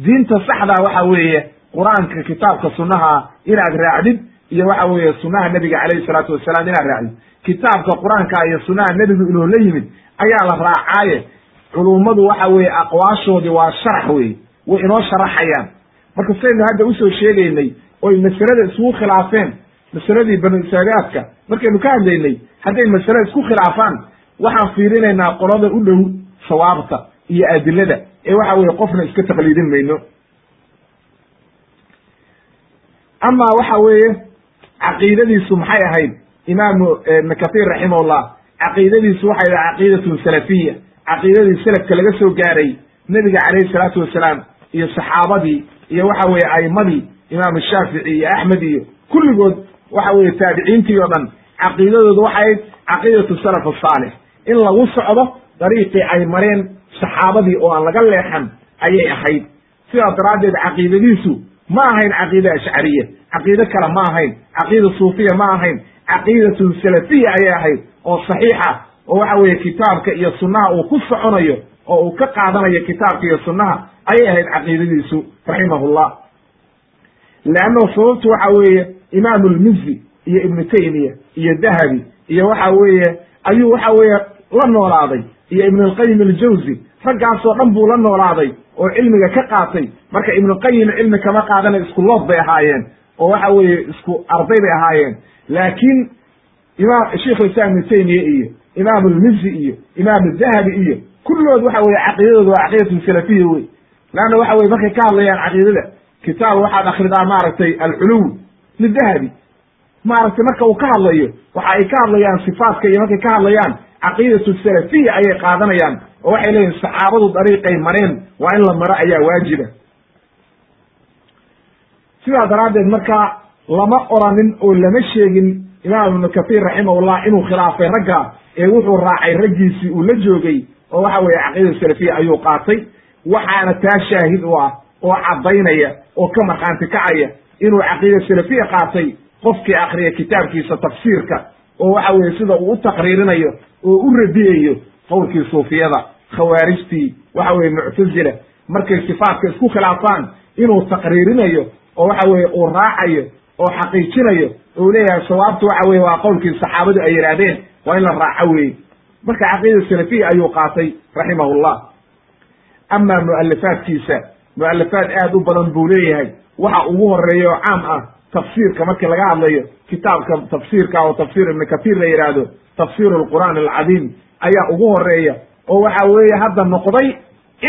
[SPEAKER 1] diinta saxdaa waxa weeye qur'aanka kitaabka sunnaha inaad raacdid iyo waxa weeye sunnaha nebiga calayhi salaatu wasalaam inaad raacdid kitaabka qur'aanka iyo sunnaha nebigu inuu la yimid ayaa la raacaaye. Culummadu waxa weeye aqwaashoodii waa sharax weye way inoo sharaxayaan. Marka saynu hadda u soo sheegaynay oy masalada isugu khilaafeen masaladii banu israa'ilaadka markaynu ka hadlaynay hadday masale isku khilaafaan waxaan fiirinaynaa qolada u dhow sawaabta iyo adilada ee waxa weye qofna iska taqliidin mayno. Ama waxa weeye caqiidadiisu maxay ahayd imaamu ibn kathir raximahullah caqiidadiisu waxay ahayd caqiidatun salafiya caqiidadii selafka laga soo gaaray nebiga calayhi salaatu wasalaam iyo saxaabadii iyo waxa weeye a'imadii imaamu shaafici iyo axmed iyo kulligood waxa weeye taabiciintii oo dhan caqiidadoodu waxay ahayd caqiidatu salaf asaalix in lagu socdo dariiqii ay mareen saxaabadii oo aan laga leexan ayay ahayd. Sidaa daraaddeed caqiidadiisu ma ahayn caqiida ashcariya caqiide kale ma ahayn caqiida suufiya ma ahayn caqiidatun salafiya ayay ahayd oo saxiixa oo waxa weeye kitaabka iyo sunnaha uu ku soconayo oo uu ka qaadanayo kitaabka iyo sunnaha ayay ahayd caqiidadiisu raximahullah. Leanno sababtu waxa weeye imaamu lmizi iyo ibnu taymiya iyo dahabi iyo waxa weeye ayuu waxa weeye la noolaaday iyo ibn alqayim aljawzi raggaasoo dhan buu la noolaaday oo cilmiga ka qaatay. Marka ibnuqayim cilmi kama qaadana isku lood bay ahaayeen oo waxa weeye isku arday bay ahaayeen laakiin imaam sheikh islam ibnu taymiya iyo imaam lmizi iyo imaam dahabi iyo kulligood waxa weye caqiidadooda waa caqiidatun salafiya wey leanna waxa weye markay ka hadlayaan caqiidada kitaab waxaad akridaa maaragtay alculuw lidahabi maaragtay marka uu ka hadlayo waxa ay ka hadlayaan sifaatka iyo markay ka hadlayaan caqiidatu salafiya ayay qaadanayaan oo waxay leeyihiin saxaabadu dariiqay mareen waa in la maro ayaa waajiba sidaa daraaddeed marka lama oranin oo lama sheegin imaam ibnu kahiir raximahullah inuu khilaafay ragga ee wuxuu raacay raggiisii uu la joogay oo waxa weeye caqiidatu salafiya ayuu qaatay. Waxaana taa shaahid u ah oo caddaynaya oo ka markhaanti kacaya inuu caqiida salafiya qaatay qofkii akriya kitaabkiisa tafsiirka oo waxa weeye sida uu u taqriirinayo oo u radiyayo qowlkii suufiyada khawaarijtii waxa weye muctazila markay sifaatka isku khilaafaan inuu taqriirinayo oo waxa weeye uu raacayo oo xaqiijinayo ou leeyahay sawaabtu waxa weye waa qowlkii saxaabadu ay yidhaahdeen waa in la raaco weye marka caqiida salafiya ayuu qaatay raximahullah amaa mu'alifaadkiisa mu'alifaad aad u badan buu leeyahay. Waxa ugu horreeya oo caam ah tafsiirka markii laga hadlayo kitaabka tafsiirka oo tafsiir ibni kahiir la yidhaahdo tafsir alqur'aan alcadiim ayaa ugu horreeya oo waxa weeye hadda noqday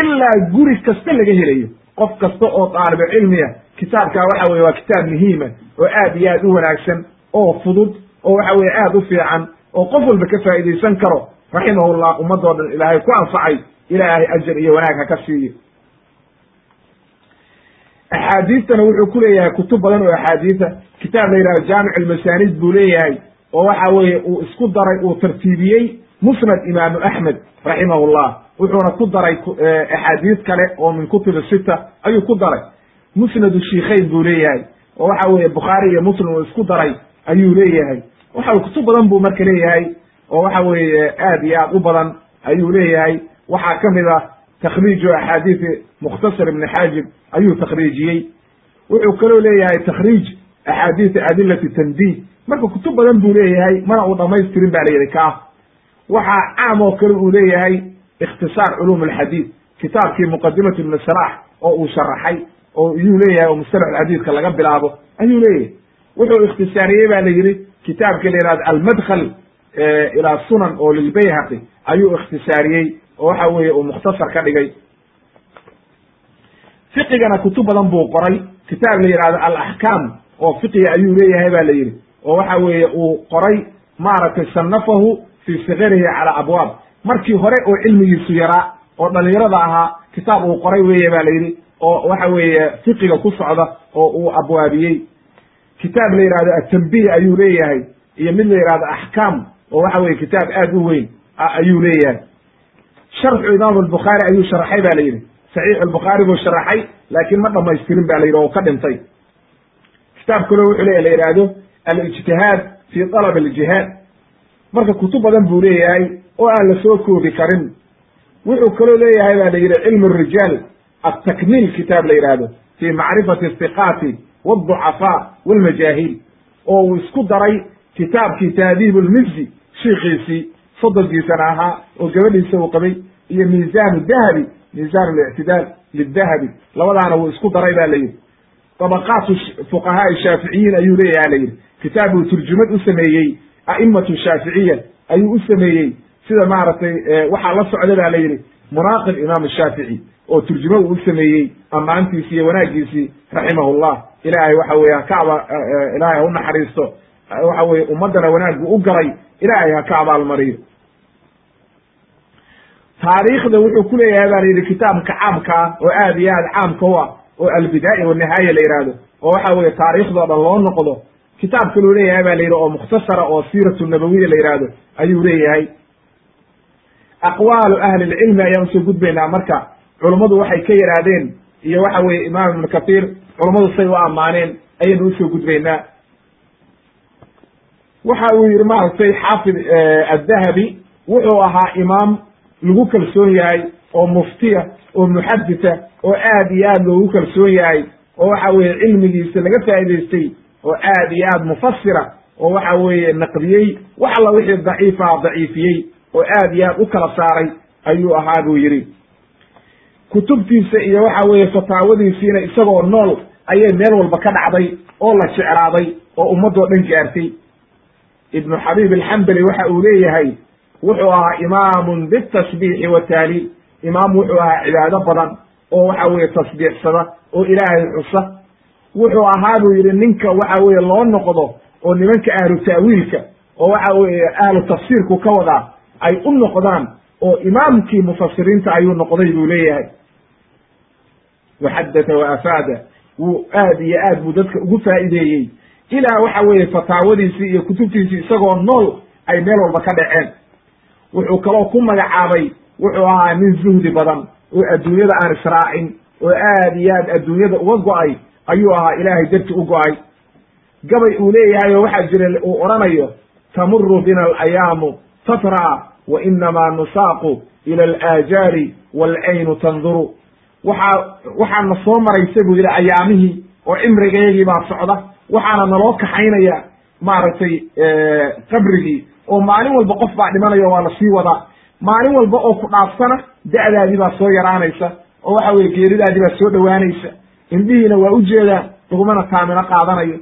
[SPEAKER 1] ilaa guri kasta laga helayo. Qof kasta oo daalibo cilmiya kitaabkaa waxa weye waa kitaab muhiima oo aad iyo aad u wanaagsan oo fudud oo waxa weye aad u fiican oo qof walba ka faa'iidaysan karo. Raximahullah ummadoo dhan ilaahay ku anfacay ilaahay ajar iyo wanaag ha ka siiyo. Axaadiistana wuxuu ku leeyahay kutub badan oo axaadiisa kitaab la yidhahdo jaamic almasanid buu leeyahay oo waxa weeye uu isku daray uu tartiibiyey musnad imaamu axmed raximahullah. Wuxuuna ku daray axaadiis kale oo min kutubi sita ayuu ku daray musnadu shiikhayn buu leeyahay oo waxa weeye bukhaari iyo muslim uu isku daray ayuu leeyahay. Waxa kutub badan buu marka leeyahay oo waxa weeye aad iyo aad u badan ayuu leeyahay. Waxaa ka mid ah takhriiju axaadiisi mukhtasar ibni xaajib ayuu takhriijiyey. Wuxuu kaloo leeyahay takhriij axaadiisi adilati tanbiih marka kutub badan buu leeyahay mana uu dhamaystirin ba la yidhi ka waxaa caam oo kale uu leeyahay ikhtisaar culuum alxadiid kitaabkii muqadimatu ibni salax oo uu sharaxay oo iyuu leeyahay oo mustalax xadiidka laga bilaabo ayuu leeyahay. Wuxuu ikhtisaariyey ba la yidhi kitaabkii la yihahdo almadkhal ilaa sunan oo lilbayhaqi ayuu ikhtisaariyey oo waxa weeye uu mukhtasar ka dhigay. Fiqigana kutub badan buu qoray. Kitaab la yihahdo alaxkaam oo fiqiga ayuu leeyahay ba la yidhi oo waxa weeye uu qoray maaragtay sanafahu fii sikarihi cala abwaab. Markii hore oo cilmigiisu yaraa oo dhalinyarada ahaa kitaab uu qoray weeye ba la yidhi oo waxa weeye fiqiga ku socda oo uu abwaabiyey. Kitaab la yihahdo atanbih ayuu leeyahay iyo mid la yihahdo axkaam oo waxa weye kitaab aad u weyn ayuu leeyahay. Sharxu imaam albukhaari ayuu sharaxay ba la yidhi. Saxiix albukhaari buu sharaxay laakiin ma dhamaystirin ba la yidhi oo ka dhintay. Kitaab kaloo wuxuu leeyahy la yihahdo alijtihaad fi dalab aljihaad. Marka kutub badan buu leeyahay oo aan la soo koobi karin. Wuxuu kaloo leeyahay ba la yidhi cilmu rijaal altakmiil kitaab la yidhaahdo fi macrifati asiqaati waalducafaa walmajaahil oo uu isku daray kitaabkii taadiib lmizzi shiikiisii sodonkiisana ahaa oo gabadhiisa uu qabay iyo miisaan dahabi miisaan lictidaal lidahabi labadaana wuu isku daray ba la yidhi tabaqaatu fuqahaai shaaficiyiin ayuu leeyaha la yidhi kitaab uu turjumad u sameeyey a'imatu shaaficiya ayuu u sameeyey sida maaragtay waxaa la socda ba la yidhi munaaqib imaam shaafici oo turjumo uu u sameeyey ammaantiisi iyo wanaagiisii raximahullah ilaahay waxa weye haka aba ilaahay ha u naxariisto. Waxa weye ummaddana wanaag buu u galay. Ilaahay ha ka abaalmariyo taariikhda wuxuu ku leeyahay ba la yidhi kitaabka caamkaa oo aad iyo aad caamka u ah oo albidaaya wanihaaya la yihahdo oo waxa weye taariikhdao dhan loo noqdo. Kitaab kaluu leeyahay ba la yidhi oo mukhtasara oo siiratu nabawiya la yihahdo ayuu leeyahay aqwaalu ahli lcilmi ayaan u soo gudbaynaa. Marka culummadu waxay ka yidhaahdeen iyo waxa weye imaam ibnu kathiir culummadu say u ammaaneen ayaynu u soo gudbaynaa. Waxa uu yidhi maaragtay xaafid addahabi wuxuu ahaa imaam lagu kalsoon yahay oo muftiya oo muxadita oo aad iyo aad loogu kalsoon yahay oo waxa weeye cilmigiisa laga faa'idaystay oo aad iyo aad mufasira oo waxa weeye naqdiyey wax alla wixii daciifa daciifiyey oo aad iyo aad u kala saaray ayuu ahaa buu yidhi. Kutubtiisa iyo waxa weeye fataawadiisiina isagoo nool ayay meel walba ka dhacday oo la jeclaaday oo ummadoo dhan gaartay ibnu xabiib alxambali waxa uu leeyahay wuxuu ahaa imaamun bitasbiixi wa taaliil. Imaam wuxuu ahaa cibaado badan oo waxa weeye tasbiixsada oo ilaahay xusa. Wuxuu ahaa buu yidhi ninka waxa weeye loo noqdo oo nimanka ahlu ta'wiilka oo waxa weeye ahlu tafsiirku ka wadaa ay u noqdaan oo imaamkii mufasiriinta ayuu noqday buu leeyahay. Waxaddata wa afaada. Wuu aad iyo aad buu dadka ugu faa'ideeyey ilaa waxa weeye fataawadiisii iyo kutubtiisii isagoo nool ay meel walba ka dhaceen. Wuxuu kaloo ku magacaabay wuxuu ahaa nin zuhdi badan oo adduunyada aan israacin oo aad iyo aad adduunyada uga go'ay ayuu ahaa ilaahay darti u go'ay. Gabay uu leeyahay oo waxaa jira uu odhanayo tamuru bina alayaamu tatra wa inamaa nusaaqu ila alaajaali waalcaynu tanduru waxaa waxaana soo maraysa buu yidhi ayaamihii oo cimrigeygii baa socda waxaana naloo kaxaynaya maaragtay qabrigii oo maalin walba qof baa dhimanayo waa la sii wadaa maalin walba oo ku dhaafsana da'daadii baa soo yaraanaysa oo waxa weye geeridaadii baa soo dhowaanaysa indhihiina waa ujeedaan lagumana taamino qaadanayo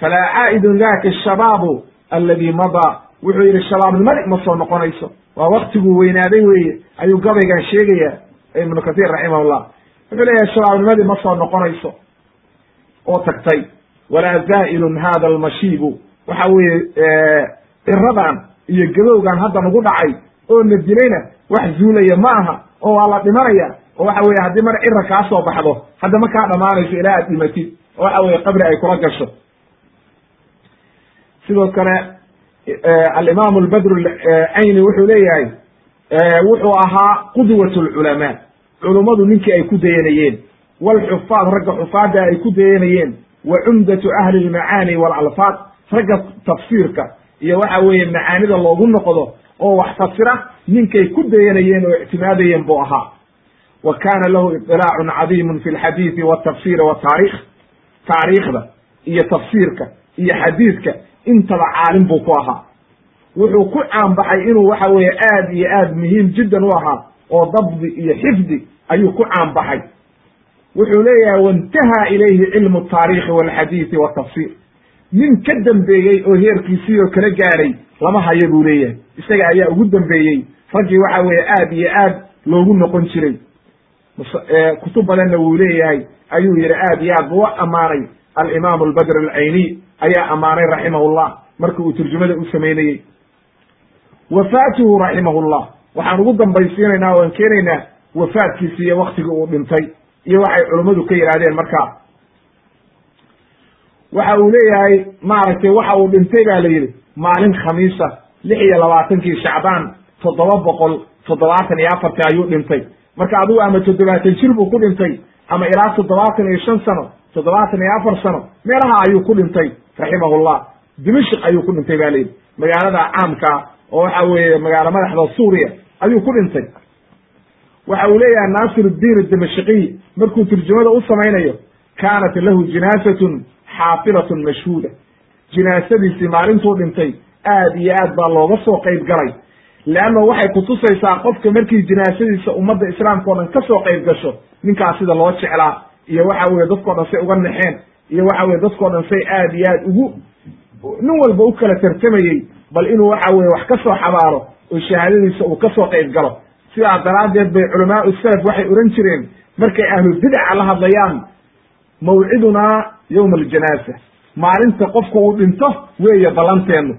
[SPEAKER 1] falaa caa'idun daka ashabaabu alladii madaa wuxuu yidhi shabaabnimadii ma soo noqonayso. Waa waktiguu weynaaday weeye ayuu gabaygan sheegaya ibnu katiir raximahullah. Wuxuu leeyahay shabaabnimadii ma soo noqonayso. Oo tagtay walaa zaa'ilun hada almashiibu waxa weeye ciradan iyo gabowgan hadda nagu dhacay oo na dilayna wax zuulaya ma aha oo waa la dhimanaya. Oo waxa weye haddii mar cira kaa soo baxdo hadda ma kaa dhamaanayso ilaa aad dhimatid oo waxa weye qabri ay kula gasho. Sidoo kale alimaam albadr cayni wuxuu leeyahay wuxuu ahaa qudwat lculamaa culummadu ninkii ay ku dayanayeen walxufaad ragga xufaada ay ku dayanayeen wa cumdatu ahli lmacaani waalalfaad ragga tafsiirka iyo waxa weeye macaanida loogu noqdo oo wax fasira ninkay ku dayanayeen oo ictimaadayeen buu ahaa wa kana lahu iطilaacun cadiimun fi lxadiidi waltafsiri wataarikh taariikhda iyo tafsiirka iyo xadiidka intaba caalim buu ku ahaa. Wuxuu ku caanbaxay inuu waxa weeye aad iyo aad muhiim jiddan u ahaa oo dabdi iyo xifdi ayuu ku caanbaxay. Wuxuu leeyahay waintahaa ilayhi cilmu taarikhi walxadiidi watafsir nin ka dambeeyey oo heerkiisii oo kala gaadhay lama hayo buu leeyahay. Isaga ayaa ugu dambeeyey raggii waxa weeye aad iyo aad loogu noqon jiray. Kutub badanna wuu leeyahay ayuu yihi aad iyo aad buu ammaanay alimaam albadr alcayniy ayaa ammaanay raximahullah marka uu turjumada u samaynayey wafaatuhu raximahullah waxaan ugu dambaysiinaynaa o aan keenaynaa wafaatkiisi iyo waktigii uu dhintay iyo waxay culummadu ka yidhahdeen markaa waxa uu leeyahay maaragtay waxa uu dhintay ba la yidhi maalin khamiisa lix iyo labaatankii shacbaan toddoba boqol toddobaatan iyo afartii ayuu dhintay. Marka adigu ama toddobaatan jir buu ku dhintay ama ilaa toddobaatan iyo shan sano toddobaatan iyo afar sano meelaha ayuu ku dhintay raximahullah dimashik ayuu ku dhintay ba layidhi magaalada caamkaa oo waxa weeye magaalo madaxda suuriya ayuu ku dhintay. Waxa uu leeyahay naasir uddiin dimashqiy markuu turjumada u samaynayo kaanat lahu jinaasatun xaafilatun mashhuuda. Jinaasadiisii maalintuu dhintay aad iyo aad baa looga soo qayb galay. Leanna waxay kutusaysaa qofka markii jinaasadiisa ummadda islaamka o dhan ka soo qayb gasho ninkaas sida loo jeclaa iyo waxa weye dadkao dhan say uga naxeen iyo waxa weye dadkao dhan say aad iyo aad ugu nin walba u kala tartamayey bal inuu waxa weye wax ka soo xabaaro oo shahaadadiisa uu ka soo qayb galo sidaa daraaddeed bay culamaau salaf waxay ohan jireen markay ahlu bidca la hadlayaan mawcidunaa yowma aljanaasa maalinta qofku uu dhinto weeye ballanteennu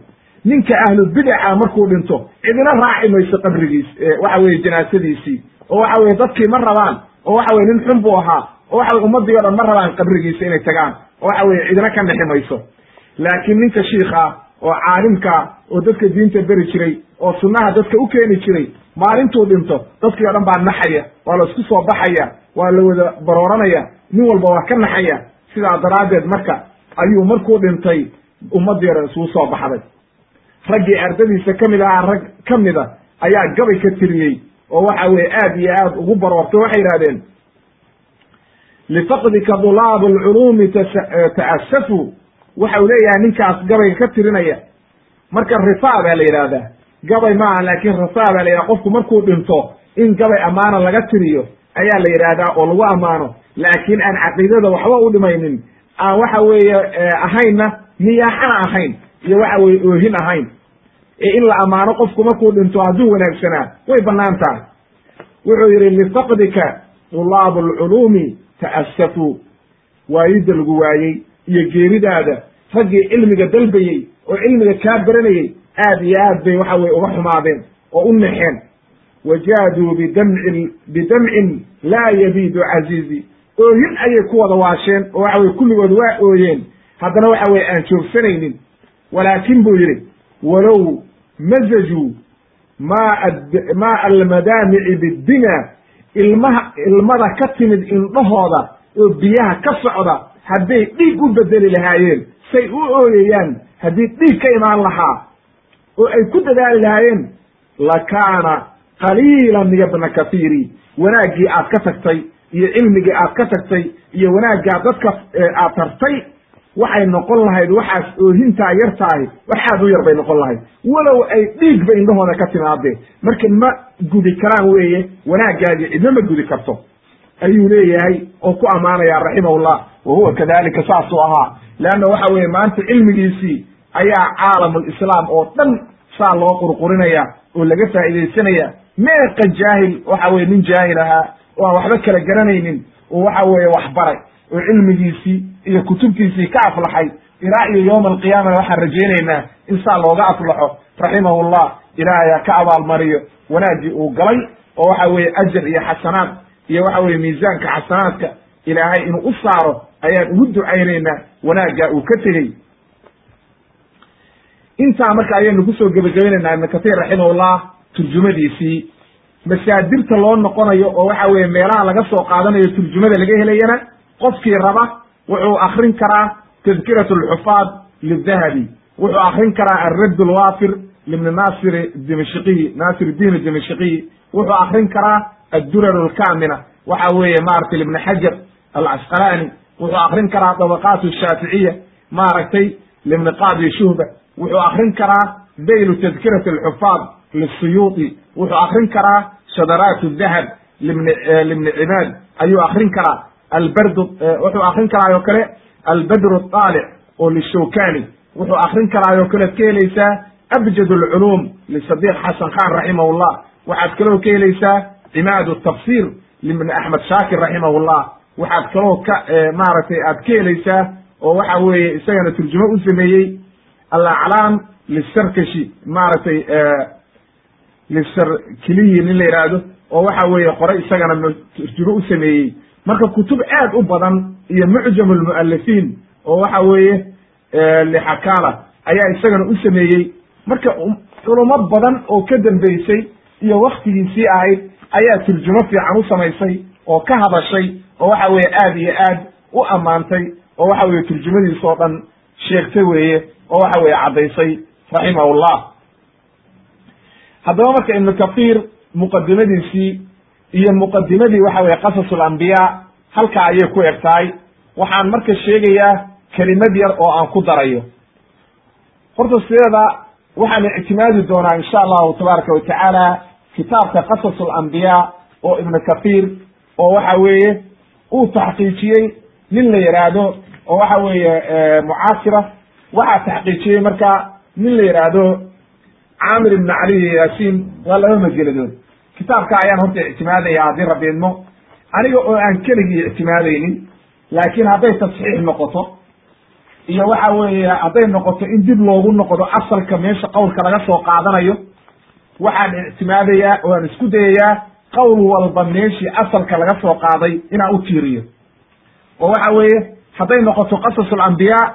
[SPEAKER 1] ninka ahlu bidaca markuu dhinto cidina raaci mayso qabrigiis waxa weye janaasadiisii oo waxa weye dadkii ma rabaan oo waxa weye nin xun buu ahaa oo waxa weye ummaddii o dhan ma rabaan qabrigiisa inay tagaan oo waxa weye cidina ka nexi mayso. Laakiin ninka shiikha oo caalimkaa oo dadka diinta beri jiray oo sunnaha dadka u keeni jiray maalintuu dhinto dadkii o dhan baa naxaya waa la isku soo baxaya waa la wada barooranaya nin walba waa ka naxaya. Sidaa daraaddeed marka ayuu markuu dhintay ummaddii o dhan isugu soo baxday. Raggii ardadiisa ka mid ahaa rag ka mida ayaa gabay ka tiriyey oo waxa weye aad iyo aad ugu baroortay waxay yidhahdeen lifaqdika dulaab alculuumi ta'asafu waxa uu leeyahay ninkaas gabayga ka tirinaya marka rifaa baa la yidhahdaa gabay maaha laakiin rifaa baa la yidhahda qofku markuu dhinto in gabay ammaana laga tiriyo ayaa la yidhaahdaa oo lagu ammaano laakiin aan caqiidada waxba u dhimaynin aan waxa weeye ahaynna niyaaxana ahayn iyo waxa weye oohin ahayn ee in la ammaano qofku markuu dhinto hadduu wanaagsanaa way bannaan tahay wuxuu yidhi lifaqdika dulaabu alculuumi ta'asafuu waayidda lagu waayey iyo geeridaada raggii cilmiga dalbayey oo cilmiga kaa baranayey aad iyo aad bay waxa weye uga xumaadeen oo u naxeen wajaaduu bidamcin bidamcin laa yabiidu casiizi ooyin ayay ku wada waasheen oo waxa weye kulligood waa ooyeen haddana waxa weye aan joogsanaynin walaakin buu yidhi walow mazajuu maa maa almadaamici biddina ilmaha ilmada ka timid indhahooda oo biyaha ka socda hadday dhiig u bedeli lahaayeen say u ooyayaan haddii dhiig ka imaan lahaa oo ay ku dadaali lahaayeen lakaana qaliilan yabna kahiiri wanaaggii aad ka tagtay iyo cilmigii aad ka tagtay iyo wanaaggaa dadka aad tartay waxay noqon lahayd waxaas oohintaa yartahay waxaad u yar bay noqon lahayd. Walow ay dhiigba indhahooda ka timaadeen marka ma gudi karaan weeye wanaaggaagii cidna ma gudi karto. Ayuu leeyahay oo ku ammaanaya raximahullah wa huwa kadalika saasuu ahaa. Leanna waxa weeye maanta cilmigiisii ayaa caalamulislaam oo dhan saa loo qurqurinaya oo laga faa'iidaysanaya. Meeqa jaahil waxa weye nin jaahil ahaa oo aan waxba kala garanaynin oo waxa weeye waxbaray oo cilmigiisii iyo kutubtiisii ka aflaxay ilaa iyo yowma alqiyaamana waxaan rajaynaynaa in saa looga aflaxo raximahullah ilaahayaa ka abaalmariyo. Wanaaggii uu galay oo waxa weeye ajar iyo xasanaad iyo waxa weye miisaanka xasanaadka ilaahay inuu u saaro ayaan ugu ducaynaynaa wanaaggaa uu ka tegey. Intaa marka ayaynu ku soo gebagabaynaynaa ibnu katiir raximahullah turjumadiisii. Masaadirta loo noqonayo oo waxa weeye meelaha laga soo qaadanayo turjumada laga helayana qofkii raba wuxuu akrin karaa tadkirat alxufaad lidahabi. Wuxuu akrin karaa alradd alwaafir libni nasir dimashqiyi nasir diin dimashqiyi wuxuu akrin karaa addurar alkamina waxa weeye maratay ibni xajar alcasqalaani wuxuu akrin karaa dabaqaat shaaficiya maaragtay libni qaadi shuhba. Wuxuu akrin karaa daylu tadkirat alxufaad lisuyuuti wuxuu akrin karaa shadaraat dahab libni libni cibaad. Ayuu akrin karaa albard wuxuu akrin karaayoo kale albadr aalic oo lishawkani wuxuu akrin karaayoo kalead ka helaysaa abjad alculuum lisadiq xasan khan raximahullah waxaad kaloo ka helaysaa cimaad tafsir libni axmed shaakir raximahullah waxaad kaloo ka maaragtay aad ka helaysaa oo waxa weeye isagana turjumo u sameeyey alaclaam lisarkashi maaragtay lisarkiliyi nin la yidhaahdo oo waxa weeye qoray isagana turjumo u sameeyey marka kutub aad u badan iyo mucjam lmu'alifiin oo waxa weeye lixakala ayaa isagana u sameeyey. Marka culamo badan oo ka dambeysay iyo waktigiisii ahayd ayaa turjumo fiican u samaysay oo ka hadashay oo waxa weeye aad iyo aad u ammaantay oo waxa weeye turjumadiis oo dhan sheegtay weeye oo waxa weeye caddaysay raximahullah haddaba marka ibnu kafiir muqadimadiisii iyo muqadimadii waxa weye qasas alambiyaa halkaa ayay ku eg tahay waxaan marka sheegayaa kelimad yar oo aan ku darayo. Horta sideeda waxaan ictimaadi doonaa insha allahu tabaaraka wa tacaala kitaabka qasas alambiyaa oo ibnu kafiir oo waxa weeye uu taxqiijiyey nin la yidhaahdo oo waxa weeye mucaasira. Waxaa taxqiijiyey marka nin la yidhaahdo caamir ibn cali yaasiin waa laba majeladood kitaabka ayaan horta ictimaadaya haddii idmo aniga oo aan keligii ictimaadaynin laakiin hadday tasxiix noqoto iyo waxa weeye hadday noqoto in dib loogu noqdo asalka meesha qowlka laga soo qaadanayo waxaan ictimaadayaa oo isku dayayaa qowl walba meeshii asalka laga soo qaaday inaan u tiiriyo. Oo waxa weeye hadday noqoto qasas alambiyaa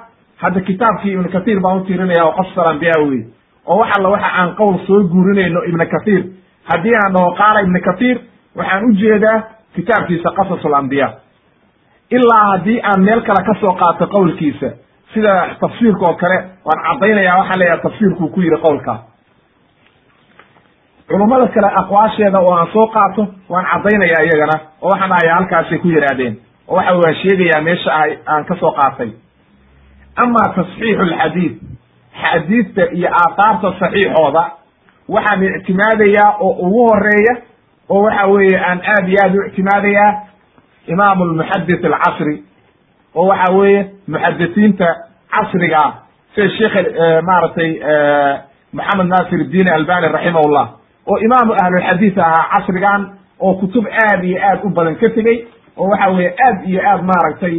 [SPEAKER 1] hadda kitaabkii ibnu kathiir baan u tiirinaya oo qasas alambiyaa weye oo wax alla waxa aan qowl soo guurinayno ibnu kathiir haddii aan dhaho qaala ibnu kathiir waxaan u jeedaa kitaabkiisa qasas alambiyaa ilaa haddii aan meel kale ka soo qaato qowlkiisa sida tafsiirka oo kale waan caddaynaya waxaan leeyahay tafsiirkuu ku yidhi qowlkaa culummada kale aqwaasheeda oo aan soo qaato waan caddaynaya iyagana oo waxaan dhahaya halkaasay ku yidhaahdeen oo waxa waan sheegayaa meesha a aan ka soo qaatay. Ama tasxiixu alxadiid xadiidta iyo aathaarta saxiixooda waxaan ictimaadayaa oo ugu horreeya oo waxa weeye aan aad iyo aad u ictimaadayaa imaamu lmuxadith alcasri oo waxa weeye muxadisiinta casriga ah sida sheekh maaragtay moxamed nasir iddiin albani raximahullah oo imaamu ahlulxadiid ahaa casrigan oo kutub aad iyo aad u badan ka tegey oo waxa weeye aad iyo aad maaragtay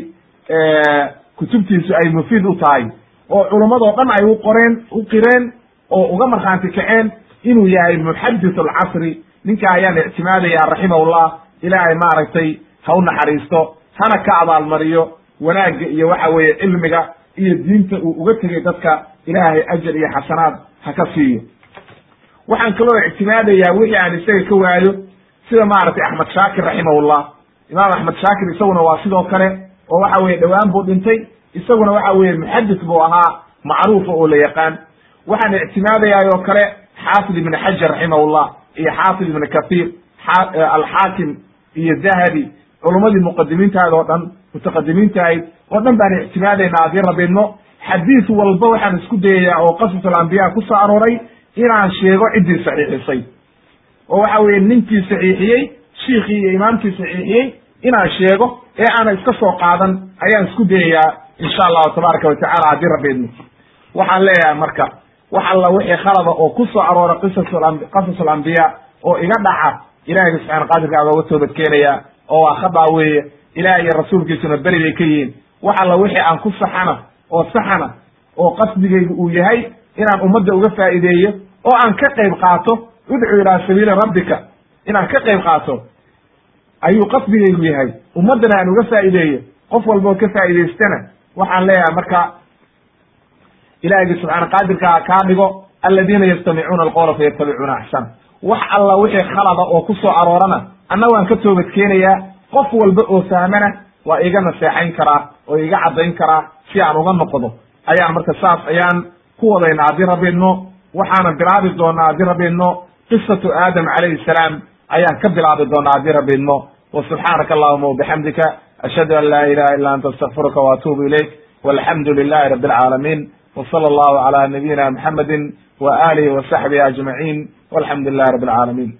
[SPEAKER 1] kutubtiisu ay mufiid u tahay. Oo culummadoo dhan ay u qoreen u qireen oo uga markhaanti kaceen inuu yahay muxadith alcasri. Ninka ayaan ictimaadaya raximahullah ilaahay maaragtay ha u naxariisto hana ka abaalmariyo. Wanaagga iyo waxa weeye cilmiga iyo diinta uu uga tegay dadka ilaahay ajar iyo xasanaad ha ka siiyo. Waxaan kaloo ictimaadayaa wixii aan isaga ka waayo sida maaragtay axmed shaakir raximahullah imaam axmed shaakir isaguna waa sidoo kale oo waxa weye dhowaan buu dhintay. Isaguna waxa weye muxadis buu ahaa macruufa oo la yaqaan. Waxaan ictimaadayaa oo kale xaafid ibn xajar raximahullah iyo xaafid ibn kathir alxaakim iyo dahabi culummadii muqadimiintaada oo dhan mutaqadimiintahayd oo dhan baan ictimaadaynaa haddii rabidno xadiis walba waxaan isku dayayaa oo qasas alambiya ku arooray inaan sheego ciddii saxiixisay oo waxa weeye ninkii saxiixiyey shiikhii iyo imaamkii saxiixiyey inaan sheego ee aana iska soo qaadan ayaan isku dayayaa insha allahu tabaaraka watacala haddii rabbi idmo waxaan leeyahay marka wax alla wixii khalada oo ku soo aroora qisas oo iga dhaca ilahayga subxaana qaadirka aga uga toobad keenaya oo waa khadaa weeye ilaah iyo rasuulkiisuna beri bay ka yihiin. Wax alla wixii aan ku saxana oo saxana oo qasdigaygu uu yahay inaan ummadda uga faa'iideeyo oo aan ka qayb qaato udcu ilaa sabiili rabbika inaan ka qayb qaato ayuu qasdigaygu yahay. Ummaddana aan uga faa'iideeyo qof walboo ka faa'iidaystana waxaan leeyahay marka ilaahigi subxaana qaadirkaa kaa dhigo aladiina yastamicuuna alqowla fayattabicuuna axsana wax alla wixii khalada oo ku soo aroorana anna waan ka toobad keenayaa qof walba oo fahmana waa iga naseexayn karaa oo iga caddayn karaa si aan uga noqdo ayaan marka saas ayaan ku wadayna haddii rabidno waxaanan bilaabi doonaa haddii rabidno qisatu aadam calayhi salaam ayaan ka bilaabi doonaa haddii rabidno wa subxaanaka allahuma wabixamdika ashhadu an laa ilaha illa anta astaqfiruka wa atuubu ilayk walxamdu lilahi rabi alcaalamiin cala nabiyina muxamedi wa alihi wa saxbihi ajmaciin walxamdu lilahi rabi alcaalamiin